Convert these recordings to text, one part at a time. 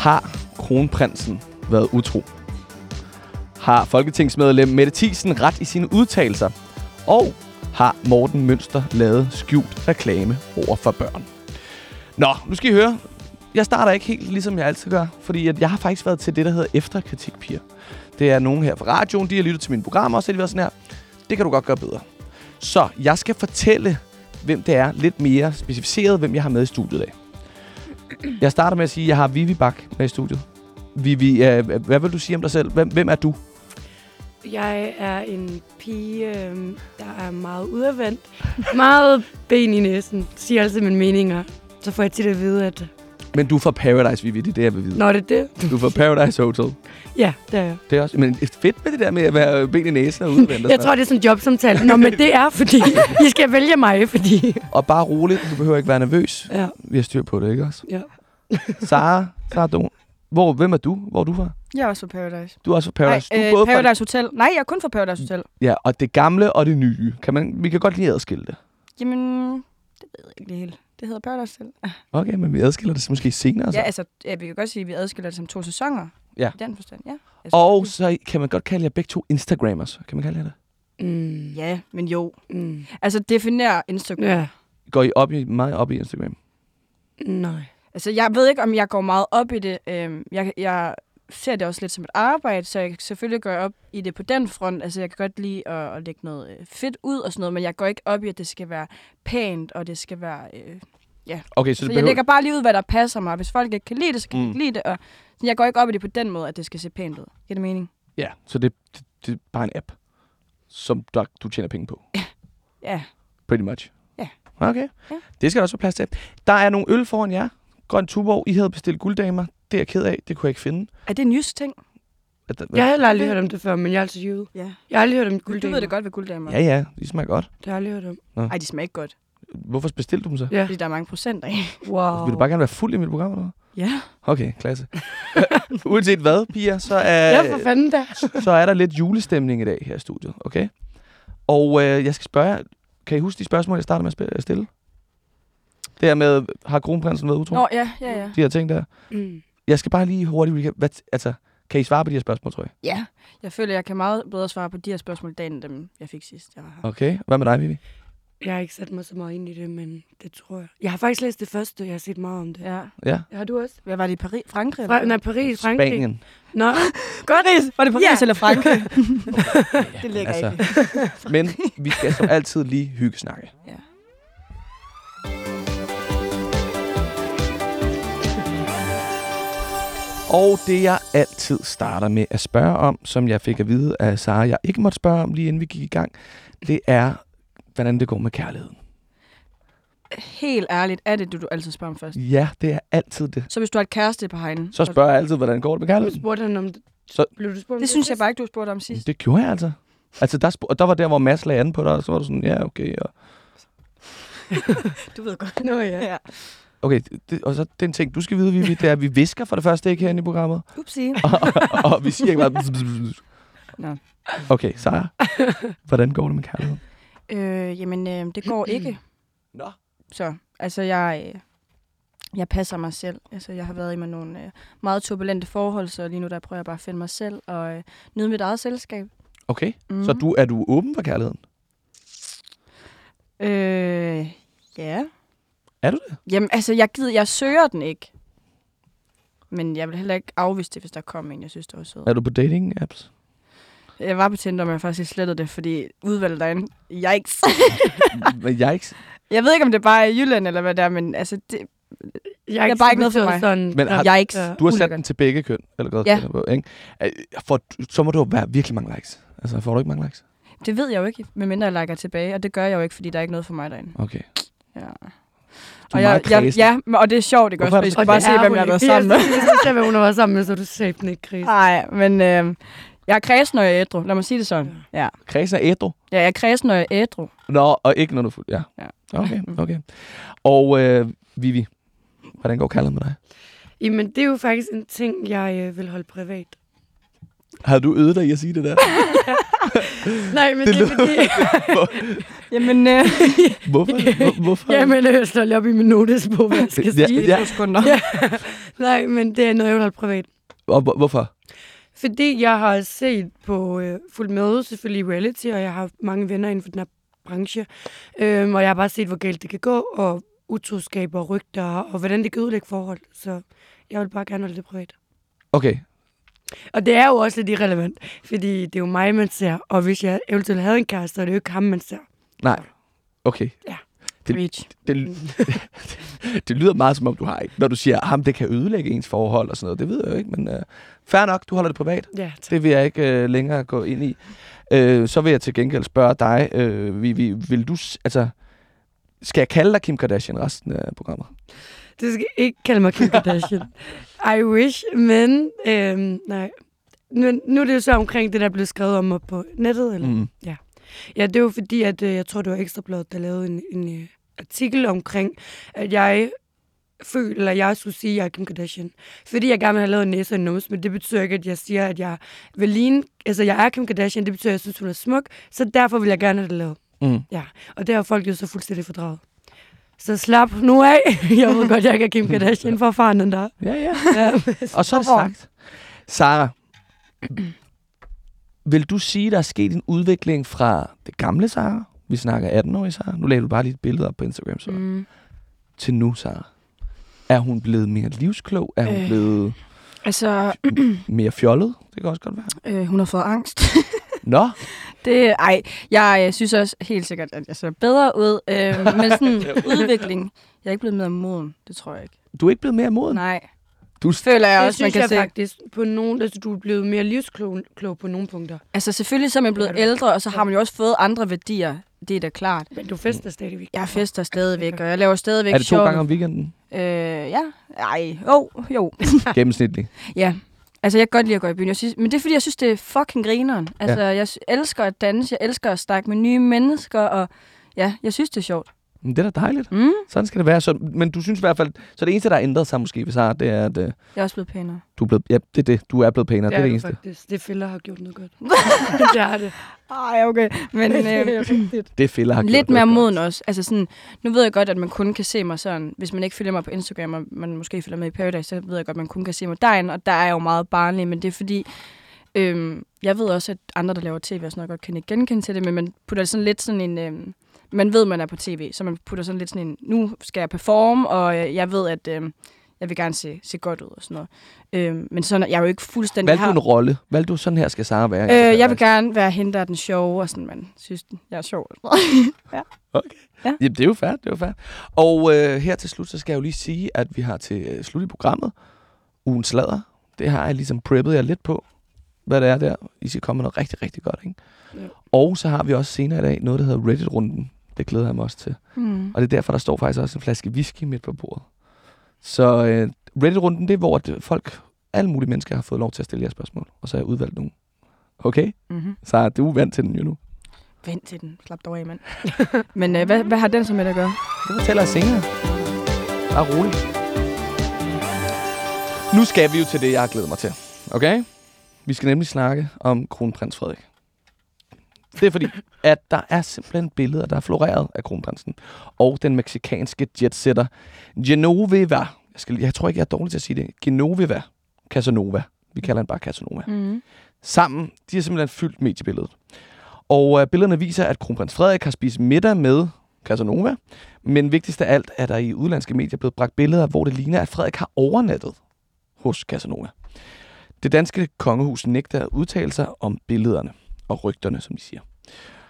Har kronprinsen været utro? Har folketingsmedlem Mette Thiesen ret i sine udtalelser? Og har Morten Mønster lavet skjult reklame over for børn? Nå, nu skal I høre. Jeg starter ikke helt ligesom jeg altid gør, fordi at jeg har faktisk været til det, der hedder efterkritik, piger. Det er nogen her fra radioen, de har lyttet til mine programmer, og så har de været sådan her. Det kan du godt gøre bedre. Så jeg skal fortælle, hvem det er, lidt mere specificeret, hvem jeg har med i studiet af. Jeg starter med at sige, at jeg har Vivi Bak med i studiet. Vivi, øh, hvad vil du sige om dig selv? Hvem, hvem er du? Jeg er en pige, øh, der er meget udadvendt. meget ben i næsen. Siger altid mine meninger. Så får jeg tit at vide, at... Men du er fra Paradise, Vivi, det er det, jeg vil vide. Nå, det er det? Du er fra Paradise Hotel. Ja, det er jeg. Det er også, men det er fedt med det der med at være ben i næsen og udvendt. og Jeg tror, det er sådan en jobsamtale. Nå, men det er, fordi I skal vælge mig, fordi... Og bare roligt, du behøver ikke være nervøs. Ja, Vi har styr på det, ikke også? ja. Sara, Sara Don. Hvor, hvem er du? Hvor er du fra? Jeg er også fra Paradise. Du er også fra Paradise. Nej, du er øh, både fra, Paradise Hotel. Nej, jeg er kun fra Paradise Hotel. ja, og det gamle og det nye. Kan man, vi kan godt lige adskille det. Jamen, det ved jeg ikke helt. Det hedder Paradise Hotel. Okay, men vi adskiller det måske senere. Så. Ja, altså, ja, vi kan godt sige, at vi adskiller det som to sæsoner. Ja. I den forstand, ja. Altså, Og så kan man godt kalde jer begge to Instagrammers. Kan man kalde jer det? Mm. Ja, men jo. Mm. Altså, definér Instagram. Ja. Går I op i, meget op i Instagram? Nej. Altså, jeg ved ikke, om jeg går meget op i det. Øhm, jeg, jeg ser det også lidt som et arbejde, så jeg selvfølgelig går op i det på den front. Altså, jeg kan godt lide at, at lægge noget øh, fedt ud og sådan noget, men jeg går ikke op i, at det skal være pænt, og det skal være... Øh, Okay, så, så det jeg behøver... lægger bare lige ud, hvad der passer mig. Hvis folk ikke kan lide det, så kan de Mm. ikke lide det. Og så jeg går ikke op i det på den måde, at det skal se pænt ud. Giver det mening? Ja, så det, det, det er bare en app, som der, du tjener penge på. Ja. Pretty much. Ja. Okay. Ja. Det skal der også være plads til. Der er nogle øl foran jer. Grøn Tuborg. I havde bestilt gulddamer. Det er jeg ked af. Det kunne jeg ikke finde. Er det en jysk ting? At der, Jeg har heller aldrig hørt om det før, men jeg er altså jyde. Ja. Jeg har aldrig hørt om Du gulddamer. ved det godt, hvad gulddamer Ja, ja. De smager godt. Det har jeg aldrig hørt om. Ej, de smager ikke godt. Hvorfor bestilte du dem så? Ja. Fordi der er mange procent af. Wow. Vil du bare gerne være fuld i mit program, eller hvad? Ja. Okay, klasse. Uanset hvad, piger, så Ja, er, for fanden da. så er der lidt julestemning i dag her i studiet, okay? Og øh, jeg skal spørge jer, kan I huske de spørgsmål, jeg startede med at sp- at stille? Det her med, har kronprinsen været utro? Nå, ja, ja, ja. De her ting der. Mm. Jeg skal bare lige hurtigt recap. Hvad, altså, kan I svare på de her spørgsmål, tror jeg? Ja. Jeg føler, jeg kan meget bedre svare på de her spørgsmål i dag, end dem, jeg fik sidst, jeg var her. Okay. Hvad med dig, Vivi? Jeg har ikke sat mig så meget ind i det, men det tror jeg. Jeg har faktisk læst det første, jeg har set meget om det. Ja. Ja. Har du også? Hvad var det i Paris? Frankrig? Fra, nej, Paris, Frankrig. Spanien. Nå, Paris! Var det Paris Ja. eller Frankrig? det ligger altså. ikke. Men vi skal som altid lige hygge snakke. Ja. Og det, jeg altid starter med at spørge om, som jeg fik at vide af Sara, jeg ikke måtte spørge om lige inden vi gik i gang, det er, hvordan det går med kærligheden. Helt ærligt, er det det, du altid spørger om først? Ja, det er altid det. Så hvis du har et kæreste på hegnen, Så spørger jeg altid, hvordan går det med du kærligheden? spurgte han om det. Så- Blev du spurgt om det synes jeg bare ikke, du spurgte om sidst. Det gjorde jeg altså. Altså, der, og der var der, hvor Mads lagde an på dig, og så var du sådan, ja, okay. Og, Du ved godt. Nå ja. Ja. Okay, det, og så den ting, du skal vide, Vivi, det er, at vi visker for det første ikke herinde i programmet. Upsi. og, og vi siger ikke bare... Nå. Okay, Sara, hvordan går det med kærligheden? Øh, jamen, øh, det går ikke. Nå. Så, altså, jeg, øh, jeg passer mig selv. Altså, jeg har været i med nogle øh, meget turbulente forhold, så lige nu der prøver jeg bare at finde mig selv og øh, nyde mit eget selskab. Okay, mm. Så du, er du åben for kærligheden? Øh, ja. Er du det? Jamen, altså, jeg, gider, jeg søger den ikke. Men jeg vil heller ikke afvise det, hvis der kom en, jeg synes, det var sød. Er du på dating-apps? Jeg var på Tinder, men jeg faktisk slettede det, fordi udvalget derinde, yikes. Men jeg ikke... jeg ved ikke, om det bare er i Jylland, eller hvad det er, men altså, det, Jeg er bare ikke noget for mig. Sådan, Men har- yikes. Du har sat den til begge køn, eller godt? Ja. På, ikke? For, så må du være virkelig mange likes. Altså, får du ikke mange likes? Det ved jeg jo ikke, medmindre jeg liker tilbage, og det gør jeg jo ikke, fordi der er ikke noget for mig derinde. Okay. Ja. Du er Og, meget jeg, jeg, kredsen. ja, og det er sjovt, ikke Hvorfor også? Fordi skal bare se, hvem jeg har været sammen med. Jeg synes, at hun har været sammen med, så du sæben ikke kris. Nej, men øh, jeg er kredsen, når jeg er ædru. Lad mig sige det sådan. Ja. Kredsen er ædru. ja, jeg er kredsen, når jeg er ædru. Nå, og ikke når du er fuld. Ja. Ja. Okay, okay. Og øh, Vivi, hvordan går kærligheden med dig? Jamen, det er jo faktisk en ting, jeg øh, vil holde privat. Havde du øvet dig i at sige det der? Nej, men Det det, er fordi... Jamen, øh, Hvorfor? Hvor- Hvorfor? Jamen, jeg står lige op i min notesbog, hvad jeg skal Ja, sige. ja. Ja. Nej, men det er noget, jeg vil holde privat. Og hvor- hvorfor? Fordi jeg har set på øh, fuldt med selvfølgelig reality, og jeg har haft mange venner inden for den her branche. Øhm, og jeg har bare set, hvor galt det kan gå, og utroskab og rygter, og hvordan det kan udlægge forhold. Så jeg vil bare gerne holde det privat. Okay. Og det er jo også lidt irrelevant, fordi det er jo mig, man ser. Og hvis jeg eventuelt havde en kæreste, så er det jo ikke ham, man ser. Nej. Okay. Det- Reach. Det, det lyder meget som om, du har ikke. Når du siger, ham det kan ødelægge ens forhold og sådan noget. Det ved jeg jo ikke, men uh, fair nok, du holder det privat. Ja, tak. Det vil jeg ikke uh, længere gå ind i. Uh, så vil jeg til gengæld spørge dig, uh, vi, vi, vil du, altså, skal jeg kalde dig Kim Kardashian resten af programmet? Du skal ikke kalde mig Kim Kardashian. I wish, men øhm, nej. Men nu er det jo så omkring det, der blev skrevet om mig på nettet. Eller? Mm. Ja, det er jo fordi, at øh, jeg tror, det var Ekstrabladet, der lavede en, en øh, artikel omkring, at jeg føler, eller jeg skulle sige, at jeg er Kim Kardashian. Fordi jeg gerne vil have lavet en næse og nose, men det betyder ikke, at jeg siger, at jeg vil ligne, altså jeg er Kim Kardashian, det betyder, at jeg synes, hun er smuk, så derfor vil jeg gerne have det lavet. Mm. Ja, og det har folk jo så fuldstændig fordraget. Så slap nu af. Jeg ved godt, jeg ikke er Kim Kardashian for faren der. Ja, ja. Ja. Og så er det sagt. Sara, vil du sige, der er sket en udvikling fra det gamle Sara? Vi snakker 18-årige Sara. Nu lagde du bare lige et billede op på Instagram, så. Mm. Til nu, Sara. Er hun blevet mere livsklog? Er hun. Øh. blevet Altså, mere fjollet? Det kan også godt være. øh, hun har fået angst. Nå, Det, ej, jeg synes også helt sikkert, at jeg ser bedre ud. Øh, men sådan udvikling, jeg er ikke blevet mere moden, det tror jeg ikke. du er ikke blevet mere moden. Nej. Du- føler jeg Det også, man synes kan jeg se. faktisk på nogen, altså du er blevet mere livsklog klog på nogle punkter. Altså selvfølgelig så er man blevet ældre, og så har man jo også fået andre værdier. Det er da klart. Men du fester stadigvæk. Jeg fester stadigvæk, og jeg laver stadigvæk Er det to sjove- gange om weekenden? Øh, ja. Ej, jo, jo. Gennemsnitligt. ja. Altså, jeg kan godt lide at gå i byen. Jeg synes, men det er, fordi jeg synes, det er fucking grineren. Altså, ja. jeg elsker at danse, jeg elsker at snakke med nye mennesker, og ja, jeg synes, det er sjovt. Men det er da dejligt. Mm. Sådan skal det være. Så, men du synes i hvert fald... Så det eneste, der har ændret sig måske ved Sara, det er, at uh, Jeg er også blevet pænere. du er blevet... Ja, det er det. Du er blevet pænere. Det er det eneste. Faktisk. Det fælder har gjort noget godt. det har det. Ej, okay. Men øh, Det fælder har gjort lidt mere godt. moden også. Altså sådan, nu ved jeg godt, at man kun kan se mig sådan, hvis man ikke følger mig på Instagram, og man måske følger med i Paradise, så ved jeg godt, at man kun kan se mig derinde, og der er jeg jo meget barnlig, men det er fordi, øhm, jeg ved også, at andre, der laver tv, og sådan noget, godt kan ikke genkende til det, men man putter sådan lidt sådan en, øhm, man ved, man er på tv, så man putter sådan lidt sådan en, nu skal jeg performe, og øh, jeg ved, at øhm, jeg vil gerne se, se godt ud og sådan noget. Øhm, men sådan, jeg er jo ikke fuldstændig... Valgte jeg du en rolle? Valgte du sådan her skal Sara være? Øh, jeg vil gerne være hende, der er den sjove, og sådan, man synes, jeg er sjov. Jamen, det er jo fair, det er jo fair. Og øh, her til slut, så skal jeg jo lige sige, at vi har til øh, slut i programmet ugen sladder. Det har jeg ligesom preppet jer lidt på, hvad det er der. I skal komme med noget rigtig, rigtig godt, ikke? Ja. Og så har vi også senere i dag noget, der hedder Reddit-runden. Det glæder jeg mig også til. Hmm. Og det er derfor, der står faktisk også en flaske whisky midt på bordet. Så øh, Reddit-runden, det er, hvor at, folk, alle mulige mennesker har fået lov til at stille jer spørgsmål. Og så har jeg udvalgt nogle. Okay? Mm-hmm. Så du er vant til den jo nu. Vent til den. Slap dog af, mand. Men øh, hvad, hvad har den så med at gøre? Det fortæller jeg senere. Bare roligt. Nu skal vi jo til det, jeg har glædet mig til. Okay? Vi skal nemlig snakke om kronprins Frederik. Det er fordi, at der er simpelthen billeder, der er floreret af kronprinsen. Og den meksikanske jetsetter Genoveva. Jeg, skal, jeg tror ikke, jeg er dårlig til at sige det. Genoveva Casanova. Vi kalder den bare Casanova. Mm. Sammen, de har simpelthen fyldt mediebilledet. Og øh, billederne viser, at kronprins Frederik har spist middag med Casanova. Men vigtigst af alt er der i udlandske medier blevet bragt billeder, hvor det ligner, at Frederik har overnattet hos Casanova. Det danske kongehus nægter at udtale sig om billederne og rygterne, som de siger.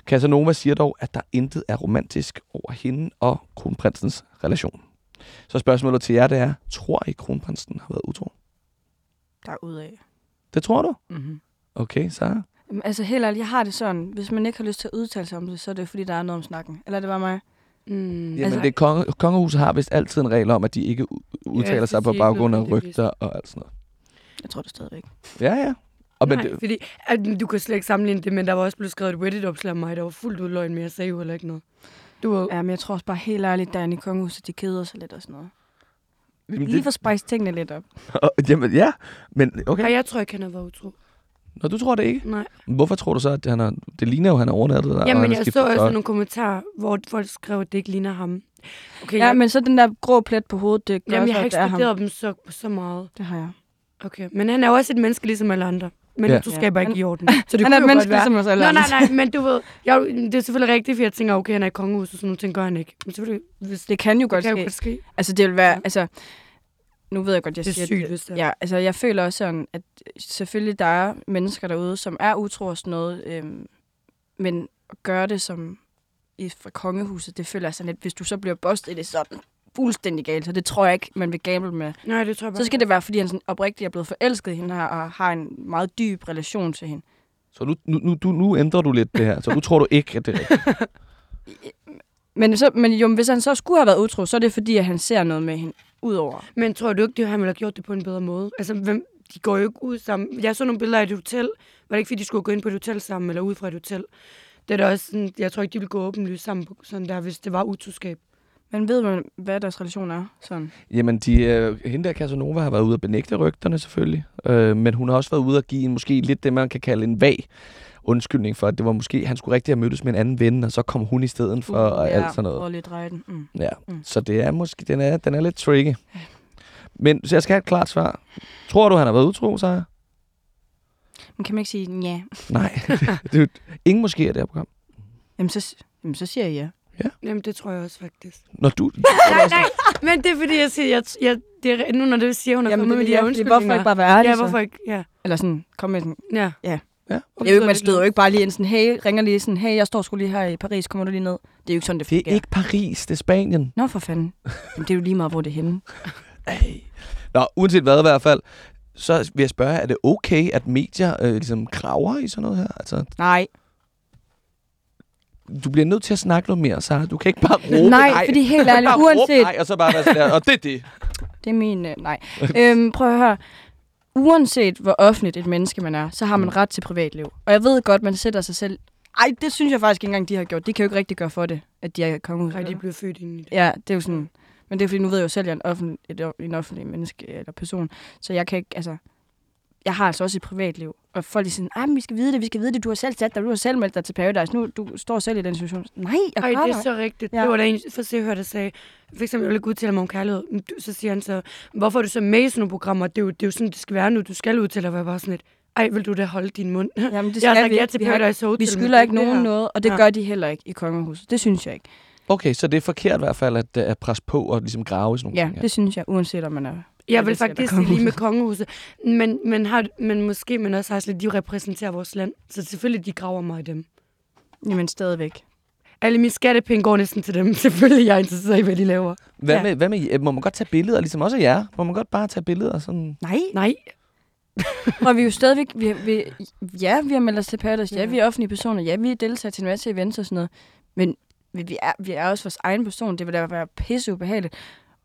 Casanova siger dog, at der intet er romantisk over hende og kronprinsens relation. Så spørgsmålet til jer, det er, tror I, kronprinsen har været utro? Der er ud af. Det tror du? Mm-hmm. Okay, så Jamen, altså helt ærligt, jeg har det sådan. Hvis man ikke har lyst til at udtale sig om det, så er det fordi, der er noget om snakken. Eller er det bare mig? Mm. Jamen, Altså- det konge, kongehuset har vist altid en regel om, at de ikke udtaler Ja, sig på baggrund af rygter og alt sådan noget. Jeg tror det stadigvæk. Ja, ja. Og men Nej, det, fordi at, du kan slet ikke sammenligne det, men der var også blevet skrevet et Reddit-opslag om mig, der var fuldt ud løgn, men jeg sagde jo heller ikke noget. Du var, Ja, men jeg tror også bare helt ærligt, der er i kongehuset, de keder sig lidt og sådan noget. jamen, Lige det, for spice tingene lidt op. og, jamen, ja, men okay. Ej, jeg tror ikke, han har været utro. Nå, du tror det ikke? Nej. Hvorfor tror du så, at han har... Det ligner jo, at han har overnattet der. og Jamen, har jeg så også nogle kommentarer, hvor folk skrev, at det ikke ligner ham. Okay, Ja, jeg, men så den der grå plet på hovedet, det gør jamen, så, jeg har ikke er studeret dem så, så meget. Det har jeg. Okay, men han er jo også et menneske ligesom alle andre. Men Ja. du skaber Ja. ikke i orden. Så det Han er kunne et jo menneske ligesom os alle Nå, nej, andre. nej, men du ved, jeg, det er selvfølgelig rigtigt, for jeg tænker, okay, han er i kongehuset, så ting gør han ikke. Men selvfølgelig, hvis, Det kan jo det godt kan jo ske. godt ske. Altså, det vil være... Ja. Altså, nu ved jeg godt, jeg Det er siger sygt, det. Ja, altså jeg føler også sådan, at selvfølgelig der er mennesker derude, som er utro og sådan noget, øhm, men at gøre det som i fra kongehuset, det føler jeg sådan lidt, hvis du så bliver bustet i det sådan fuldstændig galt, så det tror jeg ikke, man vil gamble med. Nej, det tror jeg bare. Så skal det være, fordi han sådan oprigtigt er blevet forelsket i hende her, og har en meget dyb relation til hende. Så nu, nu, nu, du, nu ændrer du lidt det her. Så nu tror du ikke, at det er rigtigt. Men, så, men jo, hvis han så skulle have været utro, så er det fordi, at han ser noget med hende udover. Men tror du ikke, at han ville have gjort det på en bedre måde? Altså, hvem, de går jo ikke ud sammen. Jeg så nogle billeder af et hotel. Var det ikke, fordi de skulle gå ind på et hotel sammen, eller ud fra et hotel? Det er da også sådan, jeg tror ikke, de ville gå åbenlyst sammen på sådan der, hvis det var utroskab. Men ved man, hvad deres relation er? Sådan. Jamen, de, øh, hende der Casanova har været ude at benægte rygterne selvfølgelig. Øh, men hun har også været ude at give en måske lidt det, man kan kalde en vag undskyldning for, at det var måske, han skulle rigtig have mødtes med en anden ven, og så kom hun i stedet for, og alt sådan noget. Og lidt dreje den. Mm. Ja, Mm. så det er måske, den er, den er lidt tricky. Men, så jeg skal have et klart svar. Tror du, han har været utro, så? Men kan man ikke sige ja? Nej. det, jo- ingen måske er det her program. Jamen så, jamen, så siger jeg ja. Jamen, det tror jeg også faktisk. Når du... nej, nej, men det er fordi, jeg siger, jeg, jeg, det er, nu når det siger, hun Jamen, kommet med de her hvorfor undskyldninger. ikke bare være ærlig Ja, så? hvorfor ikke? Ja. Eller sådan, kom med sådan. Ja. Ja. Ja. Det er jo ikke, man støder jo ikke bare lige ind sådan, hey, ringer lige sådan, hey, jeg står sgu lige her i Paris, kommer du lige ned? Det er jo ikke sådan, det Det fungerer. er ikke Paris, det er Spanien. Nå, for fanden. Jamen, det er jo lige meget, hvor det er henne. Ej. Nå, uanset hvad i hvert fald, så vil jeg spørge, er det okay, at medier øh, ligesom graver i sådan noget her? Altså, Nej. Du bliver nødt til at snakke noget mere, Sarah. Du kan ikke bare råbe Nej, fordi helt ærligt, bare råbe uanset... nej, og så bare være sådan der, og det er det. Det er min... Øh, nej. øhm, prøv at høre. Uanset hvor offentligt et menneske man er, så har Mm. man ret til privatliv. Og jeg ved godt, man sætter sig selv... Ej, det synes jeg faktisk ikke engang, de har gjort. De kan jo ikke rigtig gøre for det, at de er kongehus. Nej, de er blevet født ind i det. Ja, det er jo sådan... Men det er fordi, nu ved jeg jo selv, at jeg er en offentlig, et, en offentlig menneske eller person. Så jeg kan ikke, altså... Jeg har altså også et privatliv. Og folk er sådan, men vi skal vide det, vi skal vide det. Du har selv sat dig, du har selv meldt dig til Paradise. Nu, du står selv i den situation. Nej, jeg Ej, det er så rigtigt. Ja. Ja. Det var der en for se og høre, der sagde, for eksempel, jeg vil ikke udtale mig om kærlighed. Så siger han så, hvorfor er du så med i sådan nogle programmer? Det er jo, det er jo sådan, det skal være nu. Du skal udtale dig, jeg bare sådan lidt, ej, vil du da holde din mund? Jamen, det jeg har skal sagt vi. ja til vi, har, Paradise Hotel. vi skylder er ikke nogen noget, og det Ja. gør de heller ikke i kongehuset. Det synes jeg ikke. Okay, så det er forkert i hvert fald, at, at presse på og ligesom grave i sådan nogle Ja, ting. det synes jeg, uanset om man er... Jeg vil faktisk sige lige med kongehuset. Men, men, har, men måske man også har lidt, de repræsenterer vores land. Så selvfølgelig, de graver mig i dem. Jamen stadigvæk. Alle mine skattepenge går næsten til dem. Selvfølgelig jeg er interesseret i, hvad de laver. Hvad, Ja. med, hvad med, må man godt tage billeder, ligesom også jer? Må man godt bare tage billeder sådan? Nej. Nej, Og vi er jo stadigvæk... Vi, vi, ja, vi har meldt os til Paradise. Ja, Ja. vi er offentlige personer. Ja, vi deltager til en masse events og sådan noget. Men vi, vi, er, vi er også vores egen person. Det vil da være pisse ubehageligt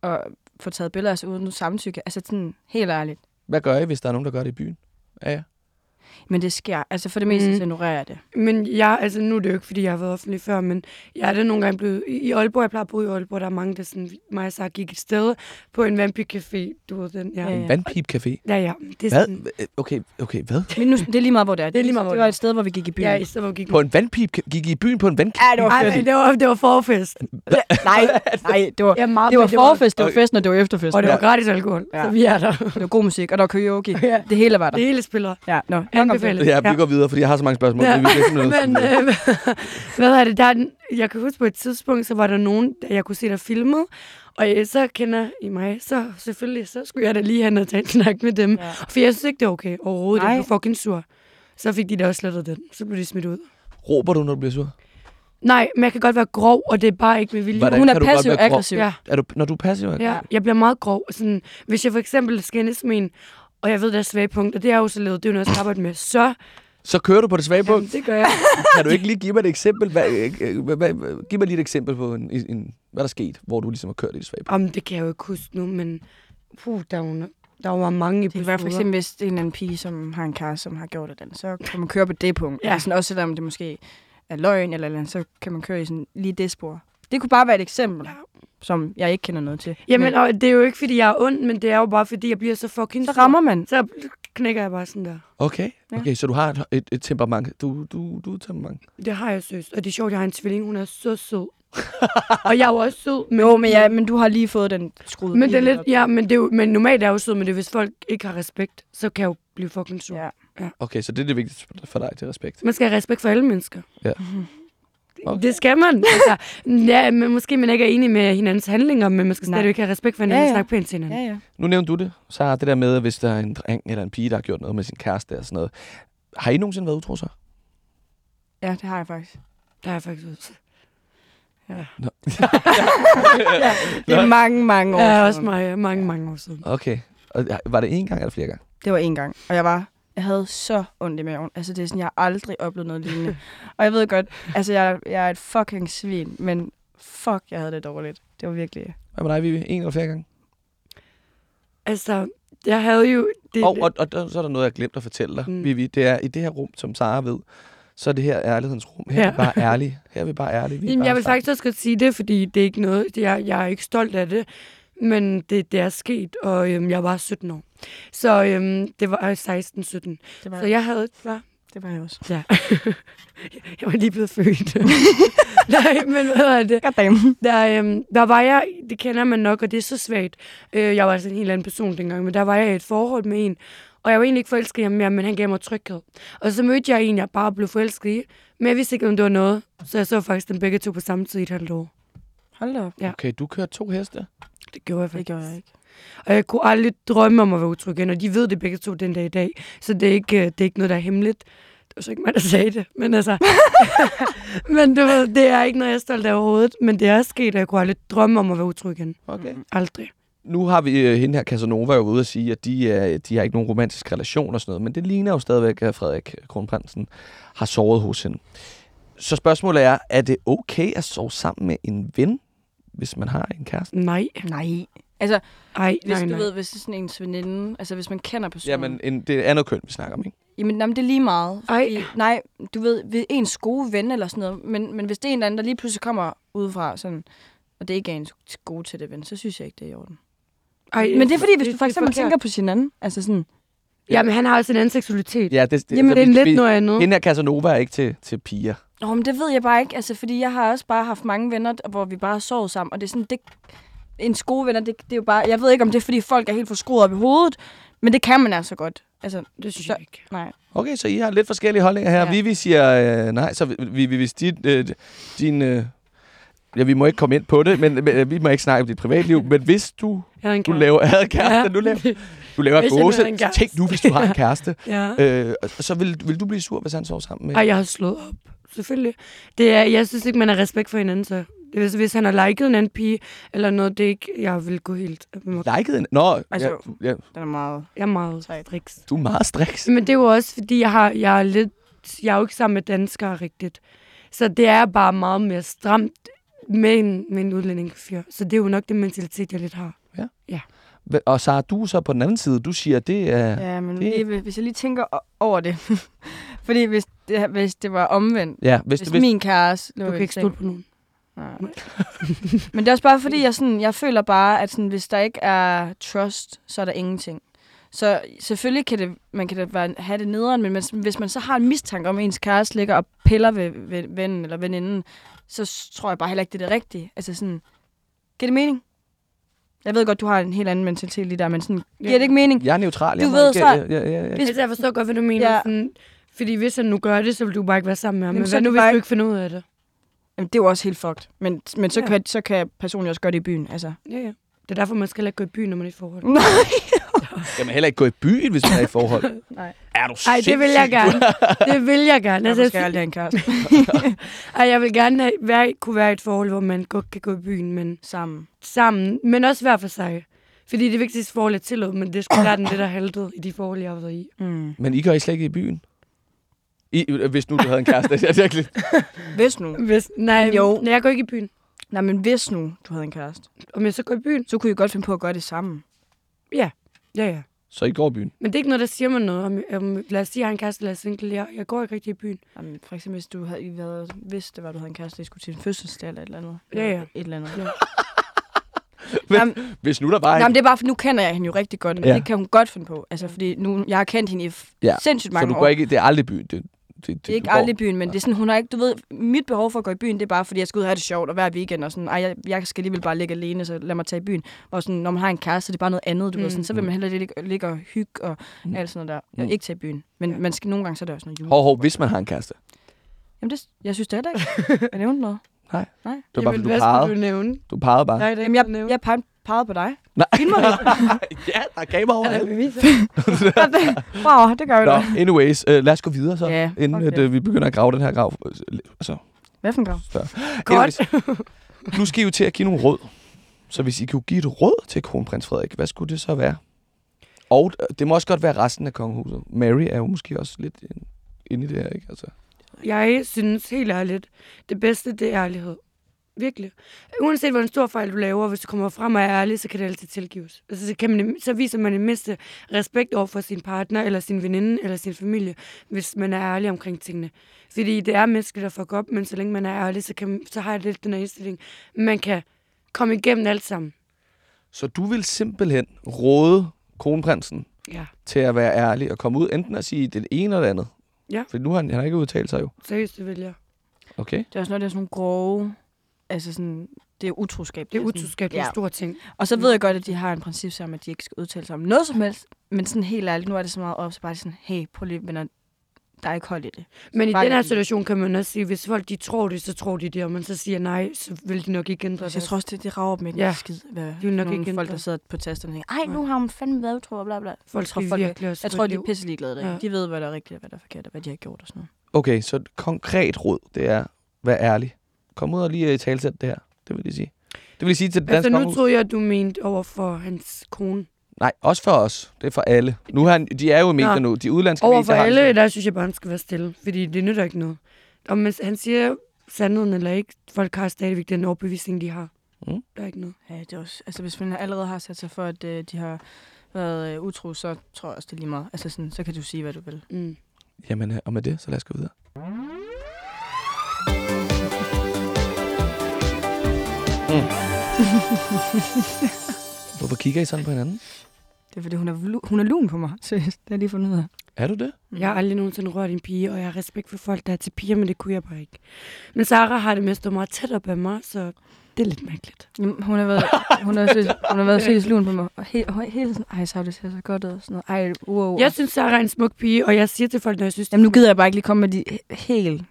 at få taget billeder af os uden samtykke. Altså sådan helt ærligt. Hvad gør I, hvis der er nogen, der gør det i byen? Ja, ja. Men det sker. Altså for det meste, Mm. så ignorerer jeg det. Men jeg, altså nu er det jo ikke, fordi jeg har været offentlig før, men jeg er da nogle gange blevet... I Aalborg, jeg plejer at bo i Aalborg, der er mange, der sådan, mig og Sarah gik et sted på en vandpigcafé. Du ved den, ja. Ja, Ja. En vandpipcafé. ja. ja. Det er Hvad? sådan, Okay, okay, hvad? Men nu, det er lige meget, hvor det er. Det er lige meget, hvor det var er. et sted, hvor vi gik i byen. ja, i stedet hvor vi gik... På en vandpip? Gik I byen på en vandpip? Ja, det var Ej, det var, det var forfest. Nej, nej, det var, Ja, meget, det var forfest, det var fest, og det var efterfest. Og det var gratis alkohol, Ja. så vi er der. Det var god musik, og der var karaoke. Ja. Det hele var der. Det hele spiller. Ja, nå, Anbefalet. Ja, vi Ja. går videre, fordi jeg har så mange spørgsmål. Ja, men øh, hvad er det? Der er, jeg kan huske på et tidspunkt, så var der nogen, der jeg kunne se, der filmede. Og øh, så kender I mig, så selvfølgelig, så skulle jeg da lige hen og tage en snak med dem. Ja. For jeg synes ikke, det er okay overhovedet. Nej. Jeg blev fucking sur. Så fik de da også slettet den. Så blev de smidt ud. Råber du, når du bliver sur? Nej, men jeg kan godt være grov, og det er bare ikke med vilje. Hvordan Hun er grov? passiv-aggressiv. Ja, Er du, når du er passiv? ja, jeg bliver meget grov. Sådan, hvis jeg for eksempel skændes med en, og jeg ved, der er svage punkter, det er jo så lavet, det er jo noget, jeg skal arbejde med, så Så kører du på det svage punkt. jamen, det gør jeg. Kan du ikke lige give mig et eksempel? Hvad, øh, hvad, hvad, giv mig lige et eksempel på, en, en, hvad der er sket, hvor du ligesom har kørt i det svage punkt. Om det kan jeg jo ikke huske nu, men puh, der var, der var mange Det kan være for episoder. eksempel, hvis det er en eller anden pige, som har en kæreste, som har gjort det, den, så kan man køre på det punkt. Ja. Ja. Altså, også selvom det måske er løgn, eller, eller andet, så kan man køre i sådan lige det spor. Det kunne bare være et eksempel, Ja. som jeg ikke kender noget til. Jamen, Men og det er jo ikke, fordi jeg er ond, men det er jo bare, fordi jeg bliver så fucking så rammer man. Så knækker jeg bare sådan der. Okay, Ja. okay, så du har et, et, et temperament. Du, du, du er temperament. Det har jeg søst. Og det er sjovt, jeg har en tvilling. Hun er så sød. og jeg er jo også sød. Men, Jo, men, ja, men du har lige fået den skruet men det er lidt, op. ja, men, det er jo, men normalt er jeg jo sød, men det er, hvis folk ikke har respekt, så kan jeg jo blive fucking sur. Ja. Okay, så det er det vigtigste for dig til respekt. Man skal have respekt for alle mennesker. Ja. Okay. Okay. Det skal man. Altså, ja, men måske man ikke er enig med hinandens handlinger, men man skal Nej. stadigvæk have respekt for hinanden Ja, og ja. snakke pænt til hinanden. Ja, ja. Nu nævnte du det, så har det der med, hvis der er en dreng eller en pige, der har gjort noget med sin kæreste og sådan noget. Har I nogensinde været utro så? Ja, det har jeg faktisk. Der har jeg faktisk også. Det er mange, mange år Ja, også siden. mig, mange, mange år siden. Okay. Og var det én gang eller flere gange? Det var en gang, og jeg var jeg havde så ondt i maven. Altså, det er sådan, jeg har aldrig oplevet noget lignende. og jeg ved godt, altså, jeg, jeg er et fucking svin, men fuck, jeg havde det dårligt. Det var virkelig... Hvad med dig, Vivi? En eller flere gange? Altså, jeg havde jo... Det, Og, og, og der, så er der noget, jeg glemt at fortælle dig, Mm. Vivi. Det er i det her rum, som Sara ved, så er det her ærlighedens rum. Her er Ja. vi bare ærlige. Her er vi bare ærlige. Vi er Jamen, bare jeg vil faktisk også godt sige det, fordi det er ikke noget... Er, jeg er ikke stolt af det, men det, det er sket, og øhm, jeg var 17 år. Så øhm, det var 16-17. Det var, Så jeg havde... Hvad? det var jeg også. Ja. jeg var lige blevet født. Nej, men hvad er det? Goddamn. Der, øhm, der var jeg, det kender man nok, og det er så svagt. Øh, jeg var altså en helt anden person dengang, men der var jeg i et forhold med en, og jeg var egentlig ikke forelsket i ham mere, men han gav mig tryghed. Og så mødte jeg en, jeg bare blev forelsket i, men jeg vidste ikke, om det var noget, så jeg så faktisk dem begge to på samme tid i et halvt år. Hold da op. Ja. Okay, du kører to heste. Det gjorde jeg Det faktisk. gjorde jeg ikke. Og jeg kunne aldrig drømme om at være utryg igen, og de ved det begge to den dag i dag. Så det er ikke, øh, det er ikke noget, der er hemmeligt. Det var så ikke mig, der sagde det, men altså... men du ved, det er ikke noget, jeg er stolt af overhovedet, men det er sket, og jeg kunne aldrig drømme om at være utryg igen. Okay. Aldrig. Nu har vi øh, hende her, Casanova, jo ude at sige, at de, øh, de har ikke nogen romantisk relation og sådan noget, men det ligner jo stadigvæk, at Frederik Kronprinsen har sovet hos hende. Så spørgsmålet er, er det okay at sove sammen med en ven, hvis man har en kæreste? Nej. Nej. Altså, Ej, hvis nej, du nej. ved, hvis det er sådan ens veninde, altså hvis man kender personen. Jamen, en, det er andet køn, vi snakker om, ikke? Jamen, jamen, det er lige meget. Ej. Fordi, nej, du ved, ved ens gode ven eller sådan noget, men, men hvis det er en eller anden, der lige pludselig kommer udefra, sådan, og det ikke er ens gode til det ven, så synes jeg ikke, det er i orden. Ej, Men det er fordi, hvis du for eksempel tænker på sin anden, altså sådan, Ja, men han har også en anden seksualitet. Ja, det, det, Jamen, det er vi- lidt vi- noget andet. Hende her Casanova er ikke til, til piger. Nå, men det ved jeg bare ikke, altså, fordi jeg har også bare haft mange venner, hvor vi bare har sovet sammen, og det er sådan, det, ens gode venner, det, det er jo bare, jeg ved ikke, om det er, fordi folk er helt for skruet op i hovedet, men det kan man altså godt. Altså, Det synes så- jeg ikke. nej. Okay, så I har lidt forskellige holdninger her. Ja. Vivi siger øh, nej, så Vivi, hvis dit, øh, din... Øh, ja, vi må ikke komme ind på det, men, men øh, vi må ikke snakke om dit privatliv. Men hvis du, Jeg en du laver havde en kæreste, ja. du laver, du laver gåse, tænk nu, hvis du har en kæreste. Ja. øh, og så vil, vil du blive sur, hvis han sover sammen med Ej, jeg har slået op. Selvfølgelig. Det er, jeg synes ikke, man har respekt for hinanden, så. Hvis, hvis han har liket en anden pige, eller noget, det er ikke, jeg vil gå helt... Liket en? Nå, Altså- ja, ja, Den er meget... Jeg er meget striks. du er meget striks. Men det er jo også, fordi jeg, har, jeg er lidt... Jeg er jo ikke sammen med danskere rigtigt. Så det er bare meget mere stramt med en, med en udlændingefyr. Så det er jo nok den mentalitet, jeg lidt har. Hva- Og så du er så på den anden side, du siger, det er... Ja, men det- lige, hvis jeg lige tænker over det. fordi hvis det, hvis det var omvendt, Ja, hvis, hvis, hvis, min kæreste lå Du kan ikke stole på nogen. Nej. Men det er også bare fordi, jeg, sådan, jeg føler bare, at sådan, hvis der ikke er trust, så er der ingenting. Så selvfølgelig kan det, man kan det være, have det nederen, men hvis, man så har en mistanke om, at ens kæreste ligger og piller ved, ved vennen eller veninden, så tror jeg bare heller ikke, det er det rigtige. Altså sådan, giver det mening? Jeg ved godt, du har en helt anden mentalitet lige der, men sådan, giver det ikke mening? jeg er neutral. Jeg Du må ved ikke, så- Ja, ja, ja, ja. Hvis... Altså, jeg forstår godt, hvad du mener. Ja. Ja. Sådan, fordi hvis han nu gør det, så vil du bare ikke være sammen med ham. Jamen, Men så hvad nu, hvis bare du ikke- finder ud af det? Jamen, det er jo også helt fucked. Men, men så, Ja. kan, så kan personen også gøre det i byen. Altså. Ja, ja. Det er derfor, man skal ikke gå i byen, når man er i forhold. Nej. Skal man heller ikke gå i byen, hvis man er i forhold? Nej. Er du Ej, det vil jeg gerne. Det vil jeg gerne. Altså, Altså, skal jeg aldrig have en kæreste. ej, jeg vil gerne have, være, kunne være i et forhold, hvor man godt kan gå i byen, men Sammen. sammen, men også hver for sig. Fordi det vigtigste forhold er tillid, men det skulle være den det, der haltede i de forhold, jeg har været i. Mm. Men I går I slet ikke i byen? I, øh, hvis nu du havde en kæreste. det er virkelig. Hvis nu. Hvis, nej, Jo. nej, jeg går ikke i byen. Nej, men hvis nu du havde en kæreste, Om jeg så går i byen? så kunne I godt finde på at gøre det sammen. Ja, ja, ja. Så I går i byen? Men det er ikke noget, der siger mig noget. Om, om, lad os sige, at jeg har en kæreste, eller er single. Jeg, jeg går ikke rigtig i byen. Jamen, for eksempel, hvis du havde, I havde vidst, det var, du havde en kæreste, I skulle til en fødselsdag eller et eller andet. Ja, ja. Et eller andet. Ja. Jamen, Hvis nu der bare Jamen, det er bare, for nu kender jeg hende jo rigtig godt, og Ja. det kan hun godt finde på. Altså, fordi nu, jeg har kendt hende i Ja, sindssygt Så mange du år. går ikke, det er aldrig byen. Det, det, det, det er ikke aldrig i byen, men det er sådan, hun har ikke, du ved, mit behov for at gå i byen, det er bare, fordi jeg skal ud og have det sjovt, og hver weekend, og sådan, ej, jeg, jeg skal alligevel bare ligge alene, så lad mig tage i byen. Og sådan, når man har en kæreste, det er bare noget andet, du mm. ved, sådan, så vil man hellere ligge, ligge og hygge og Mm. alt sådan noget der. Mm. Mm. Ikke tage i byen. Men Ja. man skal, nogle gange, så er det også noget jule. Hov, hov, hvis man har en kæreste. Jamen, det, jeg synes det heller ikke. Jeg nævnte noget. Nej. Nej. Det var bare, fordi du pegede. du nævne? Du pegede bare. Nej, det er Jamen, ikke jeg, jeg pegede, pegede på dig. Nej. Ja, der er kamera over. Er alt. beviser? wow, det gør vi Nå, da. anyways, uh, lad os gå videre så, Ja, inden at, uh, vi begynder at grave den her grav. Altså, Hvad for en grav? Godt. Anyways, nu skal I jo til at give nogle råd. Så hvis I kunne give et råd til kronprins Frederik, hvad skulle det så være? Og øh, det må også godt være resten af kongehuset. Mary er jo måske også lidt ind- inde i det her, ikke? Altså. Jeg synes helt ærligt, det bedste, det er ærlighed. Virkelig. Uanset hvor en stor fejl du laver, hvis du kommer frem og er ærlig, så kan det altid tilgives. Altså, så, kan man, så viser man det mindste respekt over for sin partner, eller sin veninde, eller sin familie, hvis man er ærlig omkring tingene. Fordi det er menneskeligt at fuck op, men så længe man er ærlig, så, kan, så har jeg lidt den her indstilling. Man kan komme igennem alt sammen. Så du vil simpelthen råde kronprinsen Ja, til at være ærlig og komme ud enten at sige det ene eller det andet. Ja. For nu har han, han har ikke udtalt sig jo. seriøst, det vil jeg. Okay. Det er også noget, der er sådan nogle grove... Altså sådan, det er utroskab. Det er utroskab, det er Ja. en stor ting. Og så ved jeg godt, at de har en princip om, at de ikke skal udtale sig om noget som helst. Men sådan helt ærligt, nu er det så meget op, så bare sådan, hey, prøv lige, venner, der er ikke hold i det. Men i den her lige- situation kan man også sige, hvis folk de tror det, så tror de det, og man så siger nej, så vil de nok ikke ændre Så jeg tror også, det, det rager dem ikke Ja. ja. skid. Hvad, vil nok nogle ikke folk, ændre. der sidder på tasterne og tænker, ej, nu har hun fandme været utro, og bla bla. Folk Jeg tror, folk virkelig også Jeg tror, de er pisse ligeglade. Ja. Ja. De ved, hvad der er rigtigt og hvad der er forkert, og hvad de har gjort og sådan noget. Okay, så et konkret råd, det er, vær ærlig. Kom ud og lige i talsæt det her. Det vil jeg sige. Det vil jeg sige til det danske Altså, nu troede jeg, at du mente over for hans kone. Nej, også for os. Det er for alle. Nu har han, de er jo i medier nu. De udlandske Over medier for har alle, det. der synes jeg bare, han skal være stille, fordi det nytter ikke noget. Om man- han siger sandheden eller ikke, folk har stadigvæk den overbevisning, de har. Mm. Der er ikke noget. Ja, det er også, altså hvis man allerede har sat sig for, at øh, de har været øh, utro, så tror jeg også, det er lige meget. Altså sådan, så kan du sige, hvad du vil. Mm. Jamen, øh, og med det, så lad os gå videre. Mm. Hvorfor kigger I sådan på hinanden? Det er fordi, hun er, hun er lun på mig. Seriøst, det har jeg lige fundet ud af. Er du det? Jeg har aldrig nogensinde rørt en pige, og jeg har respekt for folk, der er til piger, men det kunne jeg bare ikke. Men Sara har det med at stå meget tæt op af mig, så det er lidt mærkeligt. Jamen, hun har været, hun har, seriøst- hun har været seriøst lun på mig. Og he, og hele tiden, ej, så det ser så godt ud. og Sådan noget. Ej, wow. Jeg synes, Sara er en smuk pige, og jeg siger til folk, når jeg synes, Jamen, nu gider jeg bare ikke lige komme med de he- helt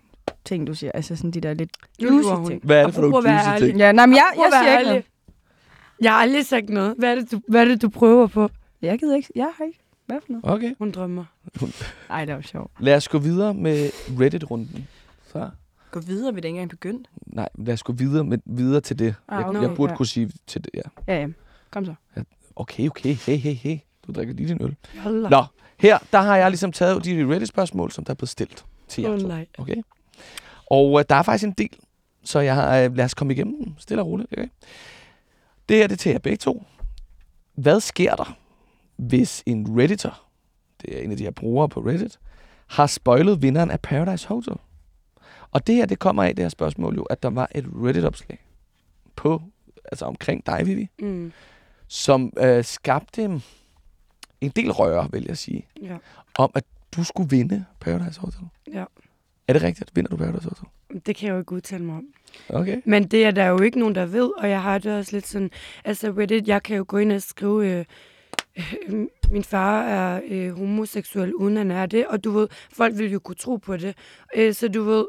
ting, du siger. Altså sådan de der lidt juicy ting. Hvad er det for Og nogle prøv at være juicy ting? ærlig. Ja, nej, men jeg, jeg være siger ikke noget. Jeg har aldrig sagt noget. Hvad er det, du, hvad er det, du prøver på? Jeg gider ikke. Jeg har ikke. Hvad for noget? Okay. Hun drømmer. Ej, det var sjovt. Lad os gå videre med Reddit-runden. Så. Gå videre, vi er ikke engang begyndt. Nej, lad os gå videre, med, videre til det. Ah, jeg, okay. jeg burde Ja. kunne sige til det, ja. Ja, ja. Kom så. Okay, okay, hey, hey, hey. Du drikker lige din øl. Jalla. Nå, her, der har jeg ligesom taget de Reddit-spørgsmål, som der er blevet stillet til jer to. nej. Okay? Og øh, der er faktisk en del, så jeg har, øh, lad os komme igennem dem stille og roligt. Okay? Det her, det er til jer begge to. Hvad sker der, hvis en Redditor, det er en af de her brugere på Reddit, har spoilet vinderen af Paradise Hotel? Og det her, det kommer af det her spørgsmål jo, at der var et Reddit-opslag på, altså omkring dig, Vivi, Mm. som øh, skabte en del røre, vil jeg sige, Ja. om at du skulle vinde Paradise Hotel. ja. Er det rigtigt? Vinder du Paradise Hotel? Det kan jeg jo ikke udtale mig om. Okay. Men det er der jo ikke nogen, der ved, og jeg har det også lidt sådan... Altså Reddit, jeg kan jo gå ind og skrive... Øh, øh, min far er øh, homoseksuel, uden han er det, og du ved, folk vil jo kunne tro på det. Øh, så du ved,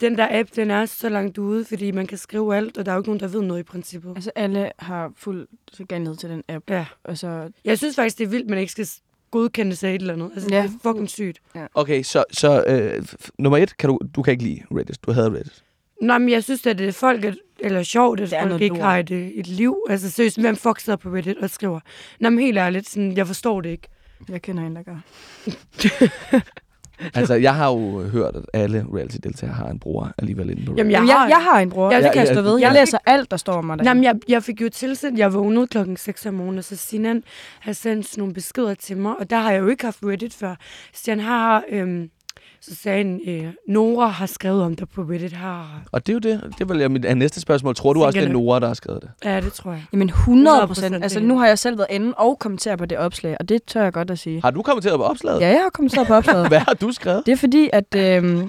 den der app, den er så langt ude, fordi man kan skrive alt, og der er jo ikke nogen, der ved noget i princippet. Altså, alle har fuld tilgængelighed til den app. Ja. Altså, Jeg synes faktisk, det er vildt, man ikke skal godkende sig et eller andet. Altså, Ja. ja. det er fucking sygt. Okay, så, så øh, nummer et, kan du, du kan ikke lide Reddit. Du havde Reddit. Nej, men jeg synes, at det er folk, at, eller sjovt, at Det folk ikke lort. har et, øh, et liv. Altså seriøst, hvem fuck sidder på Reddit og skriver? Nå, men helt ærligt, sådan, jeg forstår det ikke. jeg kender en, der gør. Altså, jeg har jo hørt, at alle reality-deltagere har en bror alligevel inde på. Jamen, Jeg, jeg jeg, har- en bror, Jeg- ja, det kan jeg jeg- stå ved. jeg- Jeg læser alt, der står om mig Nej, derinde. men jeg, jeg fik jo tilsendt, jeg vågnede klokken 6 om morgenen, og så Sinan har sendt nogle beskeder til mig, og der har jeg jo ikke haft Reddit før. Så han har, øhm, så sagde han, øh, Nora har skrevet om dig på Reddit her. Og det er jo det. Det var jeg mit næste spørgsmål. Tror du også, det er. Nora, der har skrevet det? Ja, det tror jeg. Jamen 100 100% procent. Altså nu har jeg selv været inde og kommenteret på det opslag, og det tør jeg godt at sige. Har du kommenteret på opslaget? Ja, jeg har kommenteret på opslaget. Hvad har du skrevet? Det er fordi, at øh,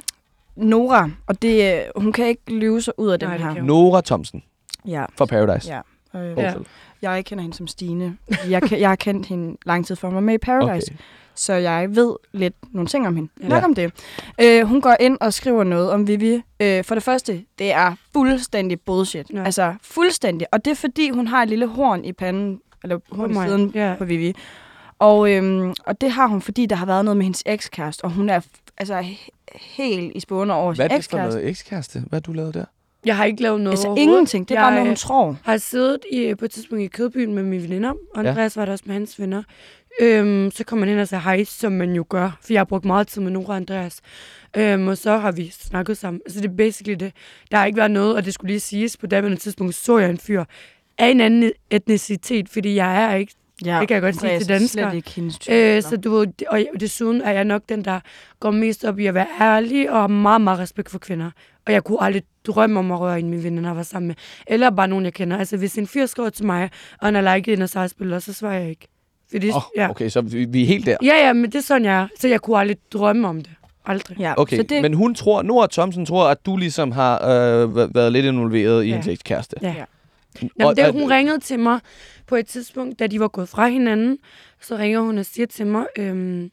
Nora, og det, øh, hun kan ikke lyve sig ud af den Nej, det her. Nora Thomsen Ja, fra Paradise. ja. Øh, Ja. Jeg kender hende som Stine. Jeg, jeg har kendt hende lang tid før hun var med i Paradise. Okay. Så jeg ved lidt nogle ting om hende. Ja. Ja. Nok om det. Øh, hun går ind og skriver noget om Vivi. Øh, for det første, det er fuldstændig bullshit. Ja. Ja. Altså fuldstændig. Og det er fordi, hun har et lille horn i panden, eller horn i siden Ja. på Vivi. Og, øhm, og det har hun, fordi der har været noget med hendes ekskæreste, og hun er altså he- helt i spåne over Hvad er sin det for ekskæreste. noget ekskæreste? Hvad du lavet der? Jeg har ikke lavet noget Altså ingenting. Det er bare Jeg noget, hun tror. har siddet i, på et tidspunkt i Kødbyen med mine veninder. Og Andreas var der også med hans venner. Øhm, så kom man hen og sagde hej, som man jo gør. For jeg har brugt meget tid med Nora og Andreas. Øhm, og så har vi snakket sammen. Altså det er basically det. Der har ikke været noget, og det skulle lige siges. På daværende tidspunkt så jeg en fyr af en anden etnicitet, fordi jeg er ikke Ja, Det kan jeg godt sige til er danskere. Slet ikke hendes type. Øh, så du og desuden er jeg nok den, der går mest op i at være ærlig og har meget, meget respekt for kvinder. Og jeg kunne aldrig drømme om at røre en mine venner, jeg var sammen med. Eller bare nogen, jeg kender. Altså, hvis en fyr skriver til mig, og han har liket en af sig spiller, så svarer jeg ikke. Fordi, Oh, ja. Okay, så vi, vi er helt der. ja, ja, men det er sådan, jeg er. Så jeg kunne aldrig drømme om det. Aldrig. ja, Okay, så det, men hun tror, Nora Thomsen tror, at du ligesom har øh, væ- været lidt involveret i Ja. hendes ekskæreste. Ja. Ja. Jamen, det, hun ringede til mig på et tidspunkt, da de var gået fra hinanden. Så ringer hun og siger til mig, øhm,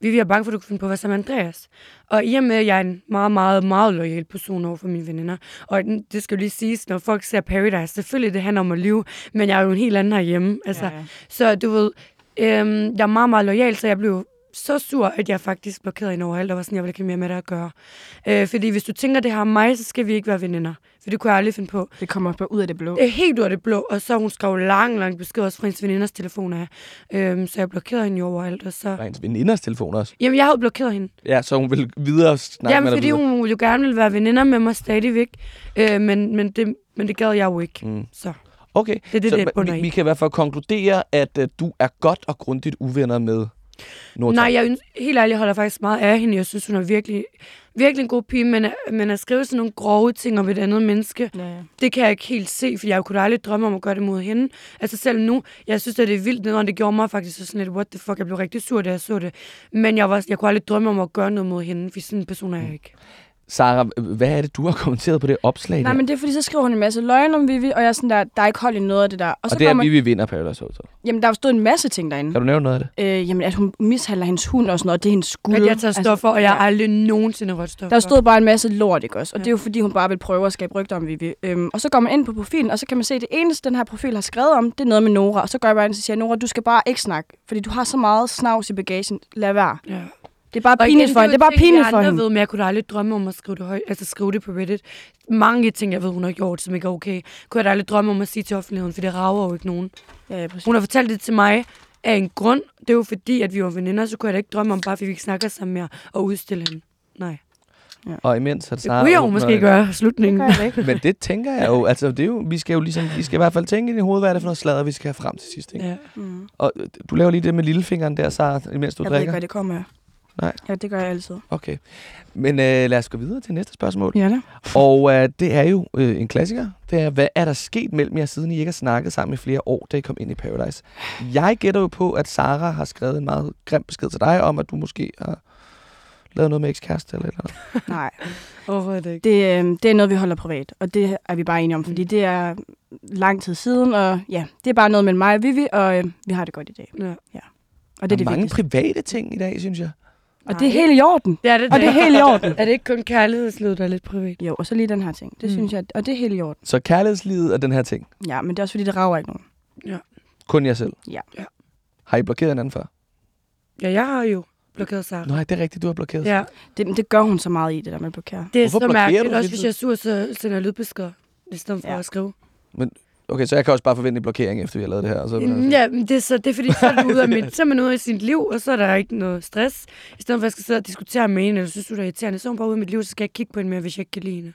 Vivi er bange for, at du kan finde på at være sammen med Andreas. Og i og med, at jeg er en meget, meget, meget lojal person over for mine veninder, og det skal jo lige siges, når folk ser Paradise, selvfølgelig det handler om at lyve, men jeg er jo en helt anden herhjemme. Altså, Ja, ja. Så du ved, øhm, jeg er meget, meget lojal, så jeg blev så sur, at jeg faktisk blokerede hende overalt, og var sådan, jeg vil ikke have mere med det at gøre. Øh, fordi hvis du tænker, det her er mig, så skal vi ikke være veninder. For det kunne jeg aldrig finde på. det kommer bare ud af det blå. Det er helt ud af det blå, og så hun skrev lang, lang besked også fra hendes veninders telefon af. Øhm, så jeg blokerede hende overalt, og så... Og hendes veninders telefon også. Jamen, jeg havde blokeret hende. Ja, så hun vil videre snakke Jamen, med dig fordi videre. hun jo gerne ville være veninder med mig stadigvæk. Øh, men, men, det, men det gad jeg jo ikke. Mm. Så Okay, det er det, så det vi, vi kan i hvert fald konkludere, at uh, du er godt og grundigt uvenner med Nora Nej, jeg helt ærligt holder faktisk meget af hende. Jeg synes, hun er virkelig, virkelig en god pige, men, men at skrive sådan nogle grove ting om et andet menneske, Ja, ja. det kan jeg ikke helt se, for jeg kunne aldrig drømme om at gøre det mod hende. Altså selv nu, jeg synes, at det er vildt nederen. Det gjorde mig faktisk sådan lidt, what the fuck, jeg blev rigtig sur, da jeg så det. Men jeg, var, jeg kunne aldrig drømme om at gøre noget mod hende, for sådan en person er jeg ikke. Sara, hvad er det, du har kommenteret på det opslag Nej, der? men det er fordi, så skriver hun en masse løgn om Vivi, og jeg er sådan der, der er ikke hold i noget af det der. Og, og så det er, man, vi vil vinde Paradise Hotel. jamen, der er jo stået en masse ting derinde. Kan du nævne noget af det? Øh, jamen, at hun mishandler hendes hund og sådan noget, det er hendes skud. At jeg tager stoffer, og jeg har ja. aldrig nogensinde rødt stoffer. Der stod bare en masse lort, ikke også? Og Ja. det er jo fordi, hun bare vil prøve at skabe rygter om Vivi. Øhm, og så går man ind på profilen, og så kan man se, at det eneste, den her profil har skrevet om, det er noget med Nora. Og så går jeg bare ind og siger, Nora, du skal bare ikke snakke, fordi du har så meget snavs i bagagen. Lad være. Ja. Det er bare pinligt for hende. Det er bare pinligt jeg for andre hende. Ved, men jeg kunne da aldrig drømme om at skrive det, højt, altså skrive det på Reddit. Mange ting, jeg ved, hun har gjort, som ikke er okay, kunne jeg da aldrig drømme om at sige til offentligheden, for det rager jo ikke nogen. Ja, ja, præcis. Hun har fortalt det til mig af en grund. Det er jo fordi, at vi var veninder, så kunne jeg da ikke drømme om, bare fordi vi ikke snakker sammen mere, og udstille hende. Nej. Og imens har Det Sara... kunne jeg jo måske en- gøre Det slutningen. gør jeg da ikke. Men det tænker jeg jo, altså det er jo, vi skal jo ligesom, vi skal i hvert fald tænke i hovedet, hvad er det for noget sladder, vi skal have frem til sidst, ikke? Ja. Mm. Og øh, du laver lige det med lillefingeren der, Sara, imens du Jeg ved ikke, drikker? hvad det kommer. Nej. Ja, det gør jeg altid. Okay. Men øh, lad os gå videre til næste spørgsmål. Ja da. Og øh, det er jo øh, en klassiker. Det er, hvad er der sket mellem jer, siden I ikke har snakket sammen i flere år, da I kom ind i Paradise? Jeg gætter jo på, at Sara har skrevet en meget grim besked til dig om, at du måske har lavet noget med ekskæreste eller eller andet. Nej. Overhovedet ikke. Det, øh, det er noget, vi holder privat, og det er vi bare enige om, fordi det er lang tid siden, og ja, det er bare noget mellem mig og Vivi, og øh, vi har det godt i dag. Ja. Og det Der er er det mange vigtigste. private ting i dag, synes jeg. Og det er helt i orden. Det er det, Og det er helt i orden. Er det ikke kun kærlighedslivet, der er lidt privat? Jo, og så lige den her ting. Det Mm. synes jeg, og det er helt i orden. Så kærlighedslivet er den her ting. Ja, men det er også fordi, det rager ikke nogen. Kun jeg selv. Ja. Ja. Har I blokeret hinanden før? Ja, jeg har jo blokeret Sara. Nej, det er rigtigt, du har blokeret. Ja, Det, det gør hun så meget i, det der med at blokere. det er Hvorfor så mærkeligt. Også hvis jeg er sur, så sender jeg lydbeskeder. I stedet for Ja. at skrive. Okay, så jeg kan også bare forvente en blokering, efter vi har lavet det her. Så, Mm, Ja, men det er, så, det er fordi, så er, det ude af mit, så er man ude af sit liv, og så er der ikke noget stress. I stedet for, at jeg skal sidde og diskutere med en, eller synes du, det er irriterende, så er hun bare ude af mit liv, så skal jeg kigge på hende mere, hvis jeg ikke kan lide hende.